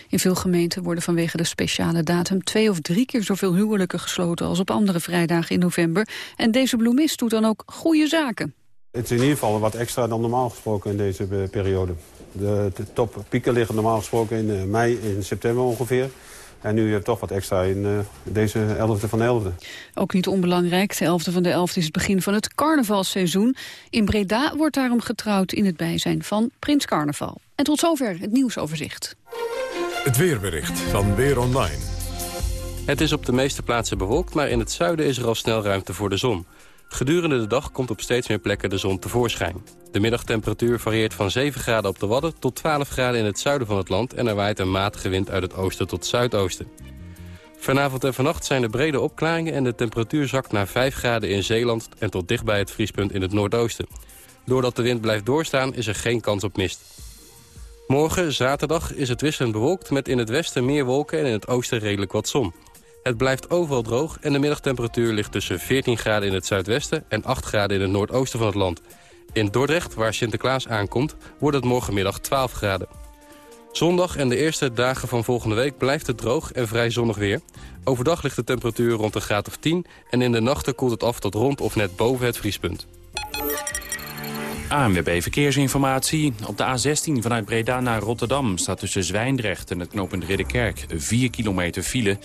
In veel gemeenten worden vanwege de speciale datum twee of drie keer zoveel huwelijken gesloten als op andere vrijdagen in november. En deze bloemist doet dan ook goede zaken. Het is in ieder geval wat extra dan normaal gesproken in deze periode. De, de toppieken liggen normaal gesproken in mei en september ongeveer. En nu heb je toch wat extra in uh, deze 11e van de 11e. Ook niet onbelangrijk, de 11e van de 11e is het begin van het carnavalseizoen. In Breda wordt daarom getrouwd in het bijzijn van Prins Carnaval. En tot zover het nieuwsoverzicht. Het weerbericht van Weer Online. Het is op de meeste plaatsen bewolkt, maar in het zuiden is er al snel ruimte voor de zon. Gedurende de dag komt op steeds meer plekken de zon tevoorschijn. De middagtemperatuur varieert van 7 graden op de Wadden tot 12 graden in het zuiden van het land... en er waait een matige wind uit het oosten tot zuidoosten. Vanavond en vannacht zijn er brede opklaringen en de temperatuur zakt naar 5 graden in Zeeland... en tot dichtbij het vriespunt in het noordoosten. Doordat de wind blijft doorstaan is er geen kans op mist. Morgen, zaterdag, is het wisselend bewolkt met in het westen meer wolken... en in het oosten redelijk wat zon. Het blijft overal droog en de middagtemperatuur ligt tussen 14 graden in het zuidwesten... en 8 graden in het noordoosten van het land. In Dordrecht, waar Sinterklaas aankomt, wordt het morgenmiddag 12 graden. Zondag en de eerste dagen van volgende week blijft het droog en vrij zonnig weer. Overdag ligt de temperatuur rond een graad of 10... en in de nachten koelt het af tot rond of net boven het vriespunt. ANWB Verkeersinformatie. Op de A16 vanuit Breda naar Rotterdam staat tussen Zwijndrecht en het knooppunt Ridderkerk 4 kilometer file.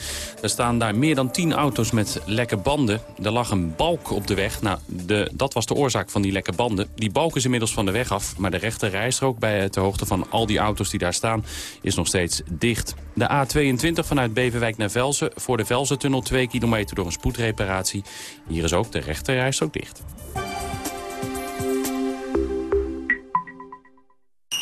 Er staan daar meer dan 10 auto's met lekke banden. Er lag een balk op de weg. Nou, de, dat was de oorzaak van die lekke banden. Die balk is inmiddels van de weg af, maar de rechte rijstrook bij de hoogte van al die auto's die daar staan is nog steeds dicht. De A22 vanuit Beverwijk naar Velzen voor de Velzentunnel 2 kilometer door een spoedreparatie. Hier is ook de rechte rijstrook dicht.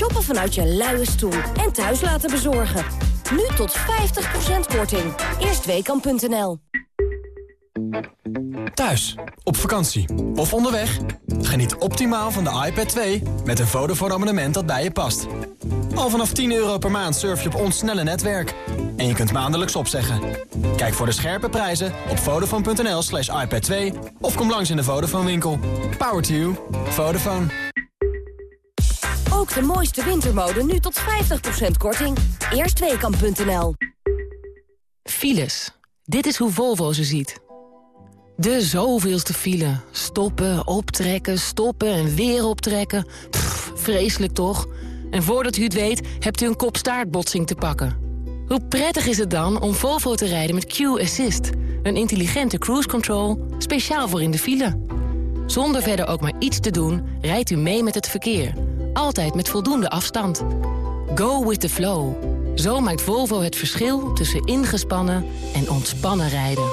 Shoppen vanuit je luie stoel en thuis laten bezorgen. Nu tot 50% korting. Eerst Weekamp.nl. Thuis, op vakantie of onderweg. Geniet optimaal van de iPad 2 met een Vodafone abonnement dat bij je past. Al vanaf 10 euro per maand surf je op ons snelle netwerk. En je kunt maandelijks opzeggen. Kijk voor de scherpe prijzen op vodafone.nl slash iPad 2 of kom langs in de Vodafone winkel. Power to you. Vodafone. Ook de mooiste wintermode nu tot 50% korting. Eerstweekam.nl Files. Dit is hoe Volvo ze ziet. De zoveelste file. Stoppen, optrekken, stoppen en weer optrekken. Vreselijk toch? En voordat u het weet, hebt u een kopstaartbotsing te pakken. Hoe prettig is het dan om Volvo te rijden met Q-Assist? Een intelligente cruise control, speciaal voor in de file. Zonder verder ook maar iets te doen, rijdt u mee met het verkeer. Altijd met voldoende afstand. Go with the flow. Zo maakt Volvo het verschil tussen ingespannen en ontspannen rijden.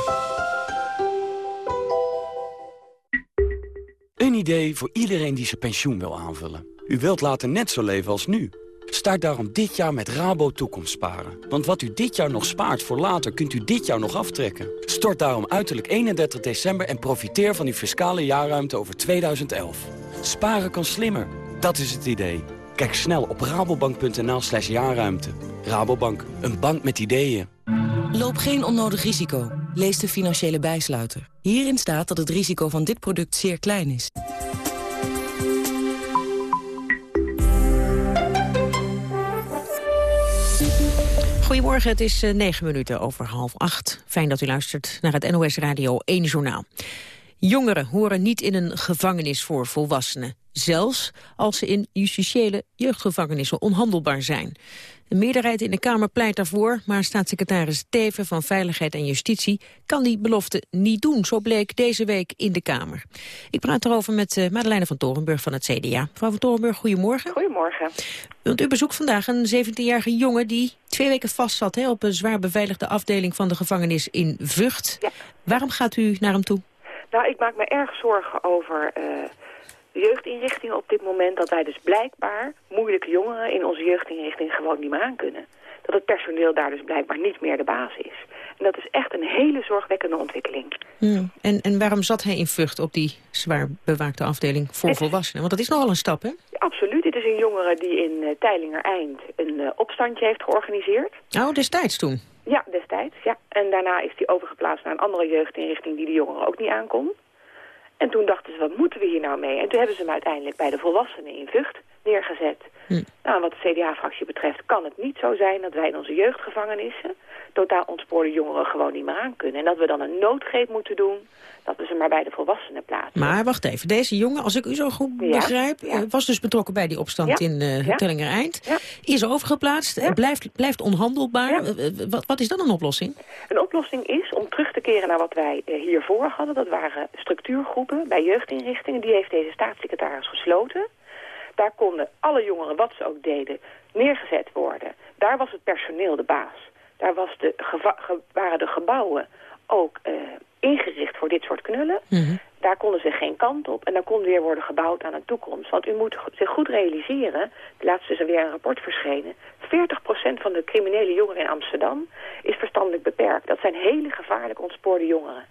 Een idee voor iedereen die zijn pensioen wil aanvullen. U wilt later net zo leven als nu. Start daarom dit jaar met Rabo Toekomstsparen. Want wat u dit jaar nog spaart voor later, kunt u dit jaar nog aftrekken. Stort daarom uiterlijk 31 december en profiteer van uw fiscale jaarruimte over 2011. Sparen kan slimmer. Dat is het idee. Kijk snel op rabobank.nl slash jaarruimte. Rabobank, een bank met ideeën. Loop geen onnodig risico. Lees de financiële bijsluiter. Hierin staat dat het risico van dit product zeer klein is. Goedemorgen, het is eh, negen minuten over half acht. Fijn dat u luistert naar het NOS Radio 1 Journaal. Jongeren horen niet in een gevangenis voor volwassenen. Zelfs als ze in justitiële jeugdgevangenissen onhandelbaar zijn. De meerderheid in de Kamer pleit daarvoor, maar staatssecretaris Teven van Veiligheid en Justitie kan die belofte niet doen. Zo bleek deze week in de Kamer. Ik praat erover met uh, Madeleine van Torenburg van het CDA. Mevrouw van Torenburg, goedemorgen. Goedemorgen. Want u bezoekt vandaag een 17-jarige jongen die twee weken vast zat hè, op een zwaar beveiligde afdeling van de gevangenis in Vught. Ja. Waarom gaat u naar hem toe? Nou, ik maak me erg zorgen over uh, de jeugdinrichtingen op dit moment. Dat wij dus blijkbaar moeilijke jongeren in onze jeugdinrichting gewoon niet meer aan kunnen. Dat het personeel daar dus blijkbaar niet meer de baas is. En dat is echt een hele zorgwekkende ontwikkeling. Hmm. En, en waarom zat hij in Vught op die zwaar bewaakte afdeling voor het volwassenen? Want dat is nogal een stap, hè? Absoluut. Het is een jongere die in uh, Teilinger Eind een uh, opstandje heeft georganiseerd. Oh, destijds toen? Ja, destijds, ja. En daarna is hij overgeplaatst naar een andere jeugdinrichting die de jongeren ook niet aankon. En toen dachten ze, wat moeten we hier nou mee? En toen hebben ze hem uiteindelijk bij de volwassenen in Vught neergezet. Nou, wat de CDA-fractie betreft kan het niet zo zijn dat wij in onze jeugdgevangenissen totaal ontspoorde jongeren gewoon niet meer aan kunnen. En dat we dan een noodgreep moeten doen, dat we ze maar bij de volwassenen plaatsen. Maar wacht even, deze jongen, als ik u zo goed Ja, begrijp... eh, was dus betrokken bij die opstand Ja, in uh, ja. Tellingereind. Is overgeplaatst, eh, blijft, blijft onhandelbaar. Eh, eh, wat, wat is dan een oplossing? Een oplossing is om terug te keren naar wat wij eh, hiervoor hadden. Dat waren structuurgroepen bij jeugdinrichtingen. Die heeft deze staatssecretaris gesloten. Daar konden alle jongeren, wat ze ook deden, neergezet worden. Daar was het personeel de baas. Daar was de ge- waren de gebouwen ook eh, ingericht voor dit soort knullen. Daar konden ze geen kant op. En dan kon weer worden gebouwd aan een toekomst. Want u moet zich goed realiseren, laatst is er weer een rapport verschenen... 40% van de criminele jongeren in Amsterdam is verstandelijk beperkt. Dat zijn hele gevaarlijk ontspoorde jongeren.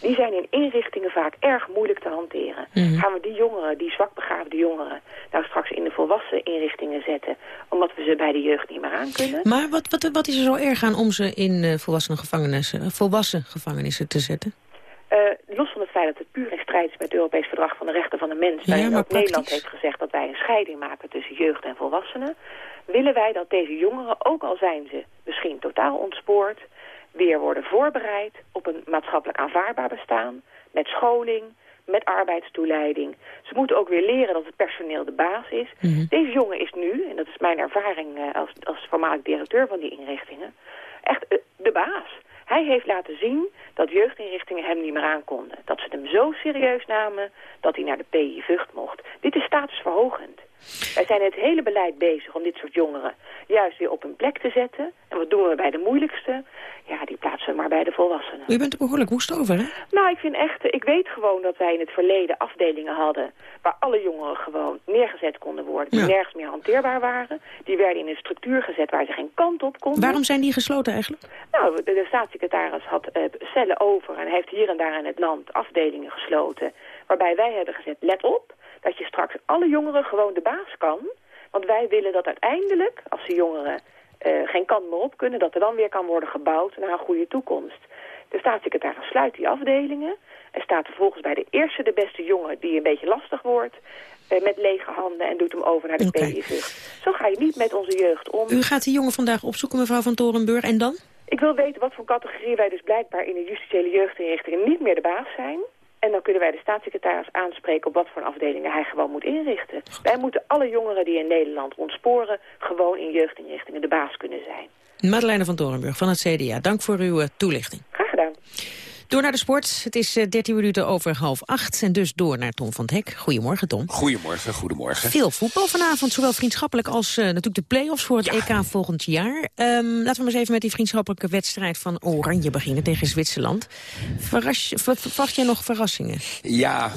Die zijn in inrichtingen vaak erg moeilijk te hanteren. Mhm. Gaan we die jongeren, die zwakbegaafde jongeren... nou straks in de volwassen inrichtingen zetten... omdat we ze bij de jeugd niet meer aan kunnen? Maar wat, wat, wat is er zo erg aan om ze in eh, volwassen, gevangenissen, volwassen gevangenissen te zetten? Eh, los van het feit dat het puur in strijd is met het Europees Verdrag van de Rechten van de Mens... Waarin ook Nederland heeft gezegd dat wij een scheiding maken tussen jeugd en volwassenen... willen wij dat deze jongeren, ook al zijn ze misschien totaal ontspoord... weer worden voorbereid op een maatschappelijk aanvaardbaar bestaan... met scholing, met arbeidstoeleiding. Ze moeten ook weer leren dat het personeel de baas is. Deze jongen is nu, en dat is mijn ervaring eh, als, als voormalig directeur van die inrichtingen... echt eh, de baas. Hij heeft laten zien dat jeugdinrichtingen hem niet meer aankonden. Dat ze hem zo serieus namen dat hij naar de PI Vught mocht. Dit is statusverhogend. Wij zijn het hele beleid bezig om dit soort jongeren juist weer op hun plek te zetten. En wat doen we bij de moeilijkste? Ja, die plaatsen we maar bij de volwassenen. U bent er behoorlijk woest over, hè? Nou, ik vind echt, ik weet gewoon dat wij in het verleden afdelingen hadden waar alle jongeren gewoon neergezet konden worden, die Ja. nergens meer hanteerbaar waren. Die werden in een structuur gezet waar ze geen kant op konden. Waarom zijn die gesloten eigenlijk? Nou, de, de staatssecretaris had eh, cellen over en heeft hier en daar in het land afdelingen gesloten. Waarbij wij hebben gezet, let op, dat je straks alle jongeren gewoon de baas kan. Want wij willen dat uiteindelijk, als de jongeren eh, geen kant meer op kunnen, dat er dan weer kan worden gebouwd naar een goede toekomst. De staatssecretaris sluit die afdelingen en staat vervolgens bij de eerste de beste jongen die een beetje lastig wordt, eh, met lege handen en doet hem over naar de Vught. Zo ga je niet met onze jeugd om. U gaat die jongen vandaag opzoeken, mevrouw van Torenburg, en dan? Ik wil weten wat voor categorie wij dus blijkbaar in de justitiële jeugdinrichtingen niet meer de baas zijn. En dan kunnen wij de staatssecretaris aanspreken op wat voor afdelingen hij gewoon moet inrichten. Wij moeten alle jongeren die in Nederland ontsporen gewoon in jeugdinrichtingen de baas kunnen zijn. Madeleine van Torenburg van het CDA, dank voor uw eh, toelichting. Graag gedaan. Door naar de sport. Het is eh, 13 minuten over half acht. En dus door naar Tom van het Hek. Goedemorgen, Tom. Goedemorgen, goedemorgen. Veel voetbal vanavond, zowel vriendschappelijk als eh, natuurlijk de play-offs voor het EK volgend jaar. Ehm, laten we maar eens even met die vriendschappelijke wedstrijd van Oranje beginnen tegen Zwitserland. Verras, ver- verwacht jij nog verrassingen? Ja,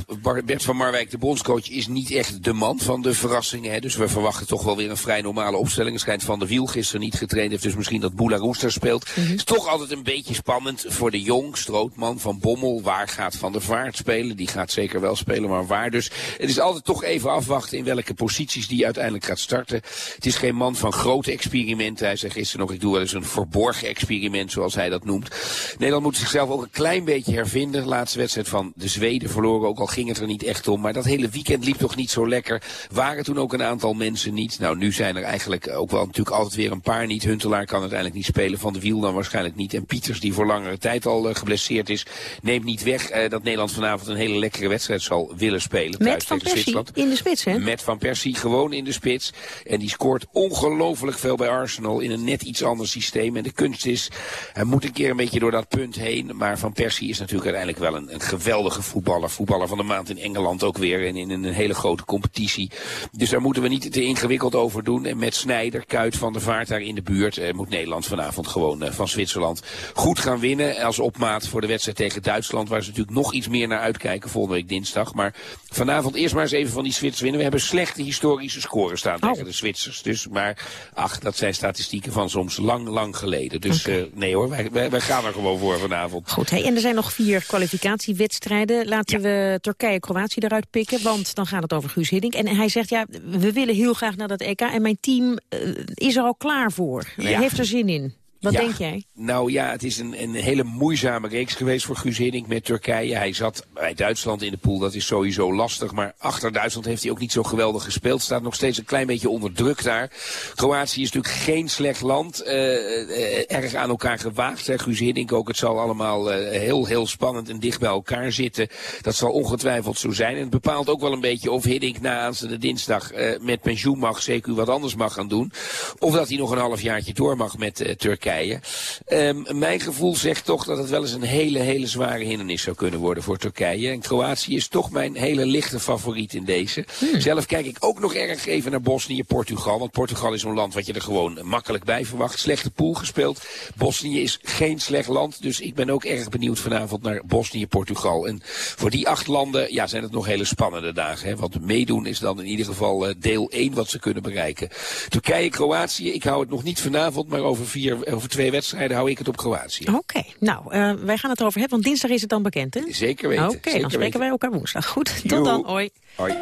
Bert van Marwijk, de bondscoach, is niet echt de man van de verrassingen. Hè. Dus we verwachten toch wel weer een vrij normale opstelling. Het schijnt Van de Wiel gisteren niet getraind heeft, dus misschien dat Boula Roester speelt. Het is toch altijd een beetje spannend voor de Jong, Strootman, Van Bommel. Waar gaat Van der Vaart spelen? Die gaat zeker wel spelen, maar waar dus? Het is altijd toch even afwachten in welke posities die uiteindelijk gaat starten. Het is geen man van grote experimenten. Hij zei gisteren nog, ik doe wel eens een verborgen experiment, zoals hij dat noemt. Nederland moet zichzelf ook een klein beetje hervinden. De laatste wedstrijd van de Zweden verloren, ook al ging het er niet echt om. Maar dat hele weekend liep toch niet zo lekker. Waren toen ook een aantal mensen niet. Nou, nu zijn er eigenlijk ook wel natuurlijk altijd weer een paar niet. Huntelaar kan uiteindelijk niet spelen. Van de Wiel dan waarschijnlijk niet. En Pieters, die voor langere tijd al eh, geblesseerd is, neemt niet weg eh, dat Nederland vanavond een hele lekkere wedstrijd zal willen spelen. Met Van Persie in de spits, hè? Met Van Persie gewoon in de spits. En die scoort ongelooflijk veel bij Arsenal in een net iets ander systeem. En de kunst is, hij moet een keer een beetje door dat punt heen. Maar Van Persie is natuurlijk uiteindelijk wel een, een geweldige voetballer. Voetballer van de maand in Engeland ook weer. En in een hele grote competitie. Dus daar moeten we niet te ingewikkeld over doen. En met Snijder, Kuit van de Vaart daar in de buurt. Eh, moet Nederland vanavond gewoon eh, van Zwitserland goed gaan winnen. Als opmaat voor de wedstrijd tegen Duitsland. Waar ze natuurlijk nog iets meer naar uitkijken volgende week dinsdag. Maar vanavond eerst maar eens even van die Zwitsers winnen. We hebben slechte historische scoren staan tegen de Zwitsers. Dus, maar ach, dat zijn statistieken van soms lang, lang geleden. Dus eh, nee hoor, wij, wij, wij gaan er gewoon voor vanavond. Goed, hey, en er zijn nog vier kwalificatiewedstrijden. Laten we Turkije-Kroatië eruit pikken, want dan gaat het over Guus Hiddink. En hij zegt, ja, we willen heel graag naar dat EK en mijn team eh, is er al klaar voor. Ja. Heeft er zin in. Wat Ja, denk jij? Nou ja, het is een, een hele moeizame reeks geweest voor Guus Hiddink met Turkije. Hij zat bij Duitsland in de pool, dat is sowieso lastig. Maar achter Duitsland heeft hij ook niet zo geweldig gespeeld. Staat nog steeds een klein beetje onder druk daar. Kroatië is natuurlijk geen slecht land. eh, eh, erg aan elkaar gewaagd, zegt Guus Hiddink ook. Het zal allemaal eh, heel, heel spannend en dicht bij elkaar zitten. Dat zal ongetwijfeld zo zijn. En het bepaalt ook wel een beetje of Hiddink na aanstaande dinsdag met pensioen mag, zeker wat anders mag gaan doen. Of dat hij nog een half jaartje door mag met eh, Turkije. Ehm, mijn gevoel zegt toch dat het wel eens een hele, hele zware hindernis zou kunnen worden voor Turkije. En Kroatië is toch mijn hele lichte favoriet in deze. Zelf kijk ik ook nog erg even naar Bosnië, Portugal. Want Portugal is zo'n land wat je er gewoon makkelijk bij verwacht. Slechte pool gespeeld. Bosnië is geen slecht land. Dus ik ben ook erg benieuwd vanavond naar Bosnië, Portugal. En voor die acht landen ja, zijn het nog hele spannende dagen. Hè? Want meedoen is dan in ieder geval eh, deel 1 wat ze kunnen bereiken. Turkije, Kroatië, ik hou het nog niet vanavond. Maar over, vier, over twee wedstrijden hou ik het op Kroatië. Oké, nou, eh, wij gaan het erover hebben, want dinsdag is het dan bekend, hè? Zeker weten. Oké, dan spreken weten. wij elkaar woensdag. Goed, tot Joe. dan. Hoi. Hoi.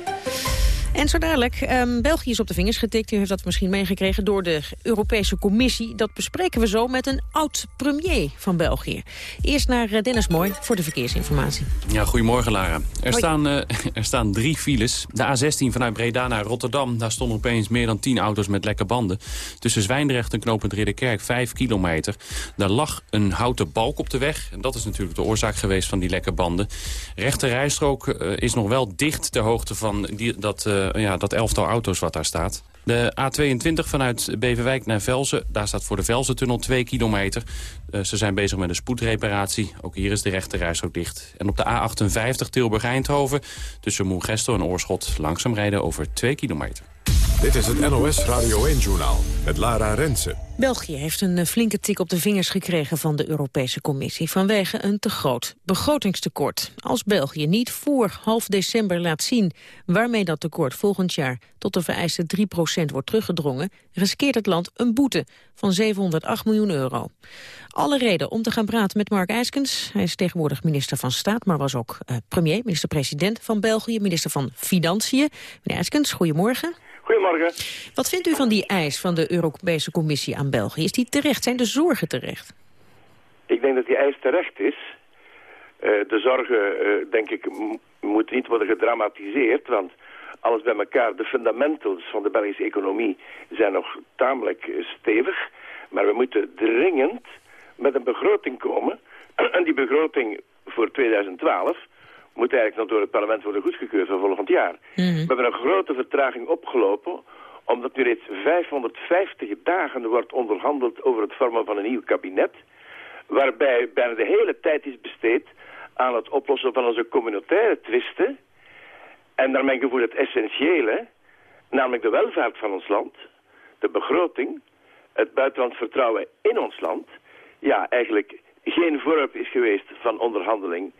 En zo dadelijk, ehm, België is op de vingers getikt. U heeft dat misschien meegekregen door de Europese Commissie. Dat bespreken we zo met een oud-premier van België. Eerst naar eh, Dennis Mooi voor de verkeersinformatie. Ja, goedemorgen Lara. Er Hoi. staan, eh, er staan drie files. De A16 vanuit Breda naar Rotterdam. Daar stonden opeens meer dan 10 auto's met lekke banden. Tussen Zwijndrecht en Knopend Ridderkerk 5 kilometer. Daar lag een houten balk op de weg. En dat is natuurlijk de oorzaak geweest van die lekke banden. Rechte rijstrook eh, is nog wel dicht ter hoogte van die, dat, ja, dat elftal auto's wat daar staat. De A22 vanuit Beverwijk naar Velzen. Daar staat voor de Velzentunnel 2 kilometer. Eh, ze zijn bezig met een spoedreparatie. Ook hier is de rechte reis dicht. En op de A58 Tilburg-Eindhoven... tussen Moergesto en Oorschot langzaam rijden over 2 kilometer. Dit is het NOS Radio 1-journaal met Lara Rensen. België heeft een eh, flinke tik op de vingers gekregen van de Europese Commissie vanwege een te groot begrotingstekort. Als België niet voor half december laat zien waarmee dat tekort volgend jaar tot de vereiste 3% wordt teruggedrongen, riskeert het land een boete van 708 miljoen euro. Alle reden om te gaan praten met Mark Eiskens. Hij is tegenwoordig minister van Staat, maar was ook eh, premier, minister-president van België, minister van Financiën. Meneer Eiskens, goedemorgen. Goedemorgen. Wat vindt u van die eis van de Europese Commissie aan België? Is die terecht? Zijn de zorgen terecht? Ik denk dat die eis terecht is. Eh, de zorgen, eh, denk ik, moeten niet worden gedramatiseerd, want alles bij elkaar, de fundamentals van de Belgische economie zijn nog tamelijk eh, stevig. Maar we moeten dringend met een begroting komen. en die begroting voor 2012 moet eigenlijk nog door het parlement worden goedgekeurd voor volgend jaar. We hebben een grote vertraging opgelopen omdat nu reeds 550 dagen wordt onderhandeld over het vormen van een nieuw kabinet waarbij bijna de hele tijd is besteed aan het oplossen van onze communautaire twisten. En naar mijn gevoel het essentiële, namelijk de welvaart van ons land, de begroting, het buitenlands vertrouwen in ons land, ja, eigenlijk geen voorwerp is geweest van onderhandeling.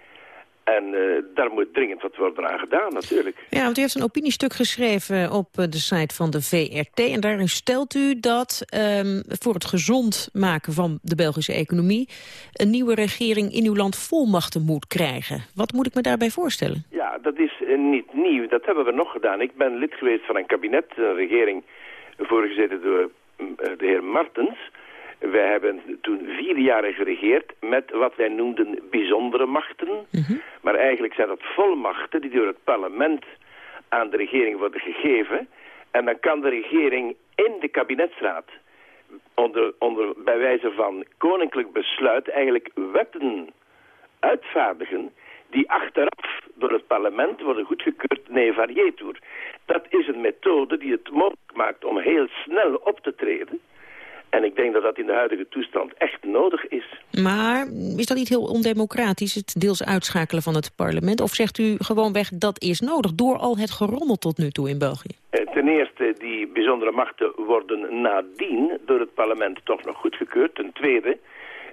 En eh, daar moet dringend wat worden aan gedaan, natuurlijk. Ja, want u heeft een opiniestuk geschreven op eh, de site van de VRT. En daarin stelt u dat ehm, voor het gezond maken van de Belgische economie... een nieuwe regering in uw land volmachten moet krijgen. Wat moet ik me daarbij voorstellen? Ja, dat is eh, niet nieuw. Dat hebben we nog gedaan. Ik ben lid geweest van een kabinet, een regering voorgezeten door mm, eh, de heer Martens. Wij hebben toen vier jaren geregeerd met wat wij noemden bijzondere machten. Maar eigenlijk zijn dat volmachten die door het parlement aan de regering worden gegeven. En dan kan de regering in de kabinetsraad onder, onder, bij wijze van koninklijk besluit eigenlijk wetten uitvaardigen die achteraf door het parlement worden goedgekeurd nee varietur. Dat is een methode die het mogelijk maakt om heel snel op te treden. En ik denk dat dat in de huidige toestand echt nodig is. Maar is dat niet heel ondemocratisch, het deels uitschakelen van het parlement? Of zegt u gewoonweg dat is nodig door al het gerommel tot nu toe in België? Eh, Ten eerste, die bijzondere machten worden nadien door het parlement toch nog goedgekeurd. Ten tweede,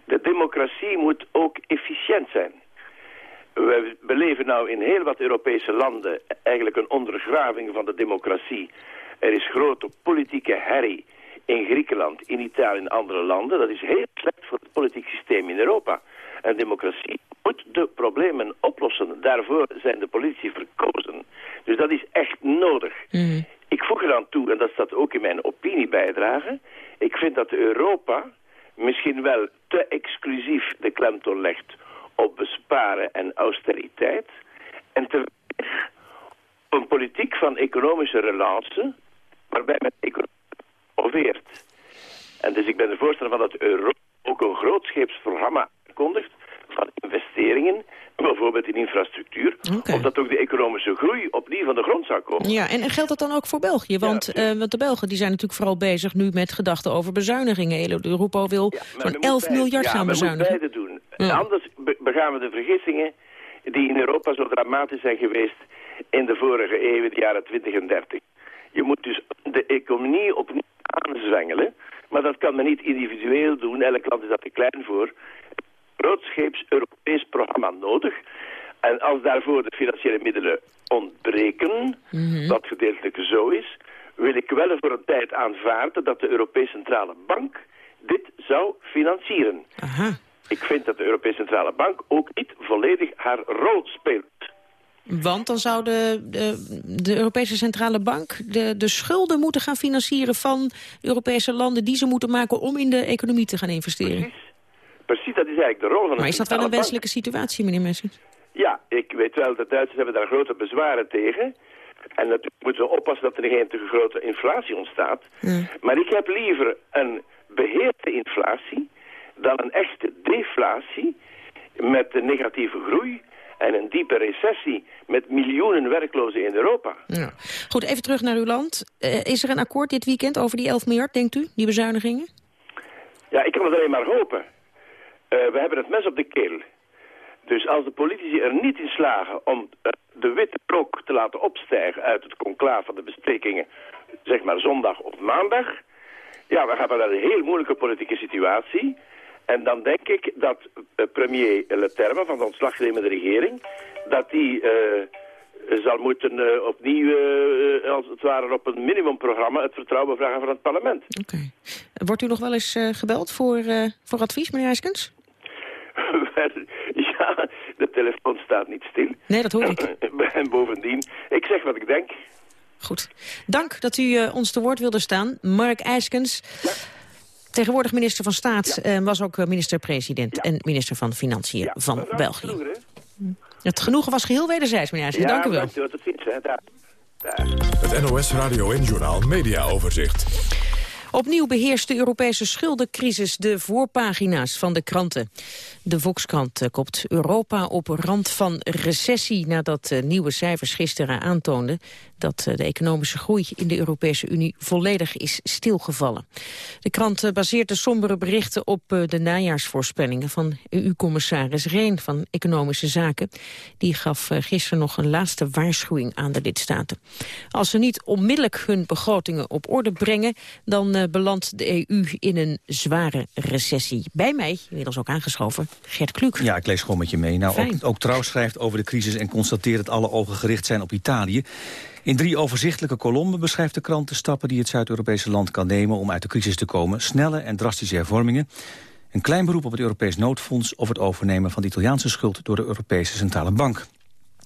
de democratie moet ook efficiënt zijn. We beleven nou in heel wat Europese landen eigenlijk een ondergraving van de democratie. Er is grote politieke herrie in Griekenland, in Italië en andere landen. Dat is heel slecht voor het politiek systeem in Europa. En democratie moet de problemen oplossen. Daarvoor zijn de politici verkozen. Dus dat is echt nodig. Ik voeg er aan toe, en dat staat ook in mijn opiniebijdrage... ik vind dat Europa misschien wel te exclusief de klemtoon legt op besparen en austeriteit. En te een politiek van economische relance, waarbij men economie En dus ik ben de voorstander van dat Europa ook een grootscheepsprogramma kondigt van investeringen, bijvoorbeeld in infrastructuur, Oké. omdat ook de economische groei opnieuw van de grond zou komen. Ja, en, en geldt dat dan ook voor België? Want, eh, want de Belgen die zijn natuurlijk vooral bezig nu met gedachten over bezuinigingen. Europa wil Maar zo'n men 11 moet beide- miljard ja, gaan bezuinigen. beide doen. Anders be- begaan we de vergissingen die in Europa zo dramatisch zijn geweest in de vorige eeuwen, de jaren 20 en 30. Je moet dus de economie opnieuw aanzwengelen, maar dat kan men niet individueel doen. Elk land is daar te klein voor. Grootscheeps Europees programma nodig. En als daarvoor de financiële middelen ontbreken, wat gedeeltelijk zo is, wil ik wel voor een tijd aanvaarden dat de Europese Centrale Bank dit zou financieren. Ik vind dat de Europese Centrale Bank ook niet volledig haar rol speelt. Want dan zou de, de, de Europese Centrale Bank de, de schulden moeten gaan financieren van de Europese landen die ze moeten maken om in de economie te gaan investeren. Precies, dat is eigenlijk de rol van de Maar is dat wel een wenselijke situatie, meneer Messers? Ja, ik weet wel, de Duitsers hebben daar grote bezwaren tegen. En natuurlijk moeten we oppassen dat er geen te grote inflatie ontstaat. Maar ik heb liever een beheerde inflatie dan een echte deflatie met een negatieve groei en een diepe recessie met miljoenen werklozen in Europa. Ja. Goed, even terug naar uw land. Eh, is er een akkoord dit weekend over die 11 miljard, denkt u, die bezuinigingen? Ja, ik kan het alleen maar hopen. Eh, we hebben het mes op de keel. Dus als de politici er niet in slagen om eh, de witte rook te laten opstijgen uit het conclaaf van de besprekingen, zeg maar zondag of maandag, ja, we gaan naar een heel moeilijke politieke situatie. En dan denk ik dat eh, premier Leterme van de ontslagnemende regering, dat die eh, zal moeten eh, opnieuw, als het ware op een minimumprogramma, het vertrouwen vragen van het parlement. Wordt u nog wel eens gebeld voor, voor advies, meneer Ijskens? ja, de telefoon staat niet stil. Nee, dat hoor ik. En bovendien, ik zeg wat ik denk. Goed. Dank dat u ons te woord wilde staan. Mark IJskens, tegenwoordig minister van Staat... eh, was ook eh, minister-president en minister van Financiën van België. Het genoegen was geheel wederzijds, meneer. Dank u wel. Het NOS Radio en Journaal Media Overzicht. Opnieuw beheerst de Europese schuldencrisis de voorpagina's van de kranten. De Volkskrant eh, kopt Europa op rand van recessie... nadat eh, nieuwe cijfers gisteren aantoonden... dat eh, de economische groei in de Europese Unie volledig is stilgevallen. De krant baseert de sombere berichten op de najaarsvoorspellingen... van EU-commissaris Reen van Economische Zaken. Die gaf gisteren nog een laatste waarschuwing aan de lidstaten. Als ze niet onmiddellijk hun begrotingen op orde brengen... dan eh, belandt de EU in een zware recessie. Bij mij, inmiddels ook aangeschoven, Gert Kluk. Ja, ik lees gewoon met je mee. Nou, Fijn. ook, ook Trouw schrijft over de crisis en constateert dat alle ogen gericht zijn op Italië. In drie overzichtelijke kolommen beschrijft de krant de stappen die het Zuid-Europese land kan nemen om uit de crisis te komen. Snelle en drastische hervormingen. Een klein beroep op het Europees noodfonds of het overnemen van de Italiaanse schuld door de Europese Centrale Bank.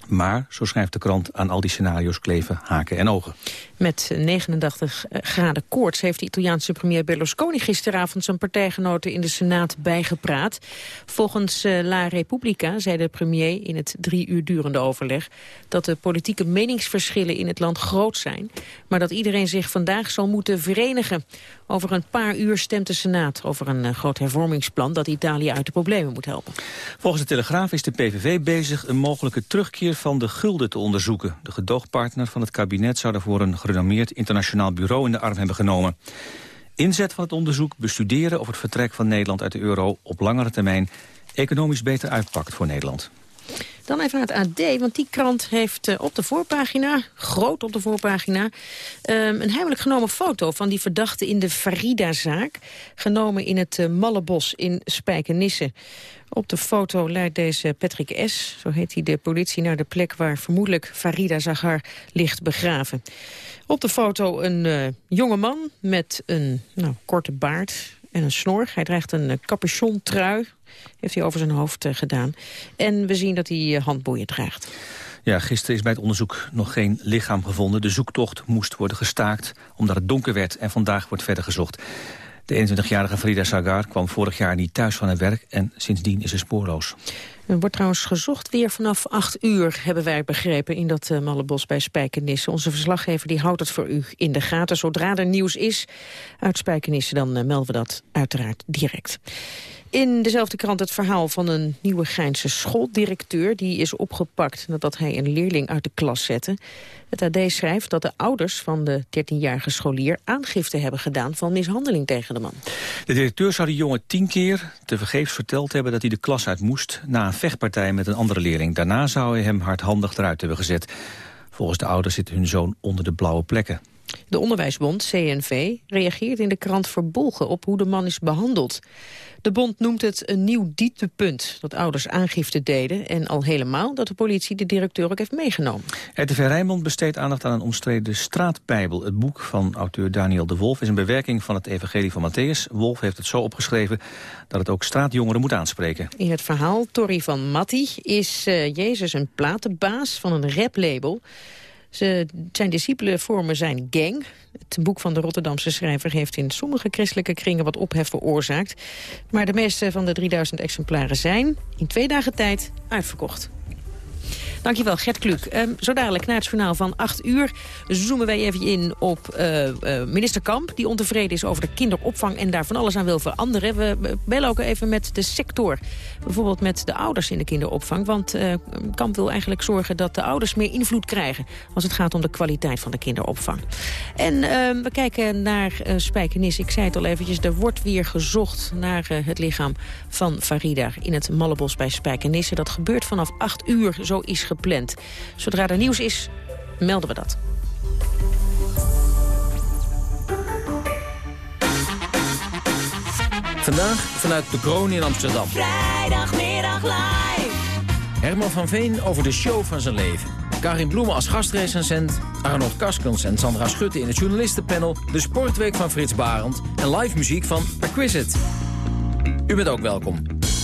Maar, zo schrijft de krant, aan al die scenario's kleven haken en ogen. Met 89 graden koorts heeft de Italiaanse premier Berlusconi gisteravond zijn partijgenoten in de Senaat bijgepraat. Volgens eh, La Repubblica zei de premier in het drie uur durende overleg dat de politieke meningsverschillen in het land groot zijn, maar dat iedereen zich vandaag zal moeten verenigen. Over een paar uur stemt de Senaat over een eh, groot hervormingsplan dat Italië uit de problemen moet helpen. Volgens de Telegraaf is de PVV bezig een mogelijke terugkeer van de gulden te onderzoeken. De gedoogpartner van het kabinet zou daarvoor een gerenommeerd internationaal bureau in de arm hebben genomen. Inzet van het onderzoek bestuderen of het vertrek van Nederland uit de euro op langere termijn economisch beter uitpakt voor Nederland. Dan even naar het AD, want die krant heeft eh, op de voorpagina, groot op de voorpagina, ehm, een heimelijk genomen foto van die verdachte in de Farida-zaak. Genomen in het uh, Mallebos in Spijkenisse. Op de foto leidt deze Patrick S., zo heet hij de politie, naar de plek waar vermoedelijk Farida Zagar ligt begraven. Op de foto een uh, jonge man met een nou, korte baard en een snor. Hij draagt een uh, capuchon-trui, heeft hij over zijn hoofd uh, gedaan. En we zien dat hij uh, handboeien draagt. Ja, gisteren is bij het onderzoek nog geen lichaam gevonden. De zoektocht moest worden gestaakt omdat het donker werd en vandaag wordt verder gezocht. De 21-jarige Frida Sagar kwam vorig jaar niet thuis van haar werk... en sindsdien is ze spoorloos. Er wordt trouwens gezocht weer vanaf 8 uur, hebben wij begrepen, in dat uh, Mallebos bij Spijkenisse. Onze verslaggever die houdt het voor u in de gaten. Zodra er nieuws is uit Spijkenisse, dan uh, melden we dat uiteraard direct. In dezelfde krant het verhaal van een nieuwe Geinse schooldirecteur... die is opgepakt nadat hij een leerling uit de klas zette. Het AD schrijft dat de ouders van de 13-jarige scholier... aangifte hebben gedaan van mishandeling tegen de man. De directeur zou de jongen tien keer tevergeefs verteld hebben... dat hij de klas uit moest na een vechtpartij met een andere leerling. Daarna zou hij hem hardhandig eruit hebben gezet. Volgens de ouders zit hun zoon onder de blauwe plekken. De Onderwijsbond, CNV, reageert in de krant verbolgen op hoe de man is behandeld. De bond noemt het een nieuw dieptepunt dat ouders aangifte deden... en al helemaal dat de politie de directeur ook heeft meegenomen. RTV Rijnmond besteedt aandacht aan een omstreden straatbijbel. Het boek van auteur Daniel de Wolf is een bewerking van het evangelie van Matthäus. Wolf heeft het zo opgeschreven dat het ook straatjongeren moet aanspreken. In het verhaal Torry van Matti is uh, Jezus een platenbaas van een raplabel... Zijn discipelen vormen zijn gang. Het boek van de Rotterdamse schrijver heeft in sommige christelijke kringen wat ophef veroorzaakt. Maar de meeste van de 3000 exemplaren zijn in twee dagen tijd uitverkocht. Dankjewel, Gert Kluk. Um, zo dadelijk na het journaal van 8 uur zoomen wij even in op uh, uh, minister Kamp... die ontevreden is over de kinderopvang en daar van alles aan wil veranderen. We bellen ook even met de sector. Bijvoorbeeld met de ouders in de kinderopvang. Want uh, Kamp wil eigenlijk zorgen dat de ouders meer invloed krijgen... als het gaat om de kwaliteit van de kinderopvang. En ehm, we kijken naar Spijkenis. Ik zei het al eventjes, er wordt weer gezocht naar het lichaam van Farida... in het Mallebos bij Spijkenisse. Dat gebeurt vanaf 8 uur, zo is gepland. Zodra er nieuws is, melden we dat. Vandaag vanuit de Kroon in Amsterdam. Vrijdagmiddag live. Herman van Veen over de show van zijn leven. Karin Bloemen als gastrecensent. Arnold Kaskens en Sandra Schutte in het journalistenpanel. De sportweek van Frits Barend. En live muziek van Perquisite. U bent ook welkom.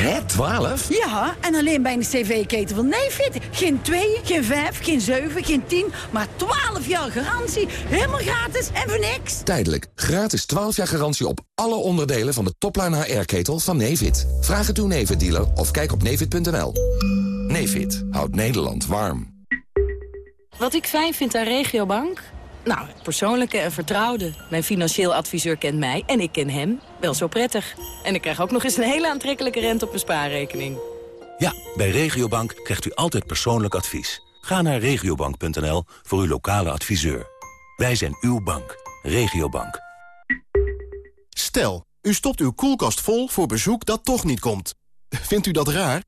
Hè, 12? Ja, en alleen bij een cv-keten van Nefit. Geen 2, geen 5, geen 7, geen 10, maar 12 jaar garantie. Helemaal gratis en voor niks. Tijdelijk. Gratis 12 jaar garantie op alle onderdelen van de topline HR-ketel van Nefit. Vraag het uw Nefit-dealer of kijk op nefit.nl. Nefit houdt Nederland warm. Wat ik fijn vind aan Regiobank? Nou, het persoonlijke en vertrouwde. Mijn financieel adviseur kent mij en ik ken hem wel zo prettig. En ik krijg ook nog eens een hele aantrekkelijke rente op mijn spaarrekening. Ja, bij Regiobank krijgt u altijd persoonlijk advies. Ga naar regiobank.nl voor uw lokale adviseur. Wij zijn uw bank. Regiobank. Stel, u stopt uw koelkast vol voor bezoek dat toch niet komt. Vindt u dat raar?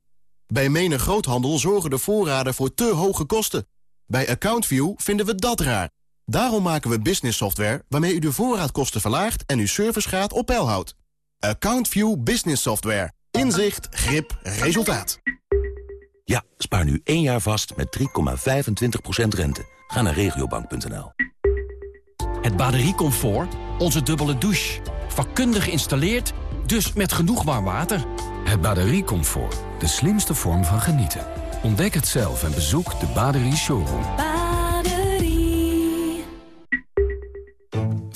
Bij menig groothandel zorgen de voorraden voor te hoge kosten. Bij AccountView vinden we dat raar. Daarom maken we business software waarmee u de voorraadkosten verlaagt en uw servicegraad op peil houdt. AccountView Business Software. Inzicht, grip, resultaat. Ja, spaar nu één jaar vast met 3,25% rente. Ga naar regiobank.nl. Het batteriecomfort, onze dubbele douche. Vakkundig geïnstalleerd, dus met genoeg warm water. Het batteriecomfort, de slimste vorm van genieten. Ontdek het zelf en bezoek de Baderie Showroom.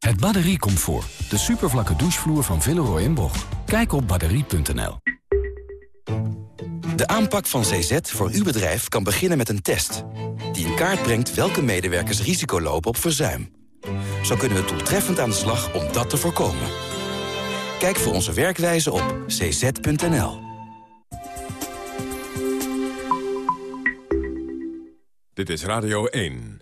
Het batteriecomfort. De supervlakke douchevloer van Villeroy en Boch. Kijk op batterie.nl. De aanpak van CZ voor uw bedrijf kan beginnen met een test... die in kaart brengt welke medewerkers risico lopen op verzuim. Zo kunnen we doeltreffend aan de slag om dat te voorkomen. Kijk voor onze werkwijze op cz.nl. Dit is Radio 1.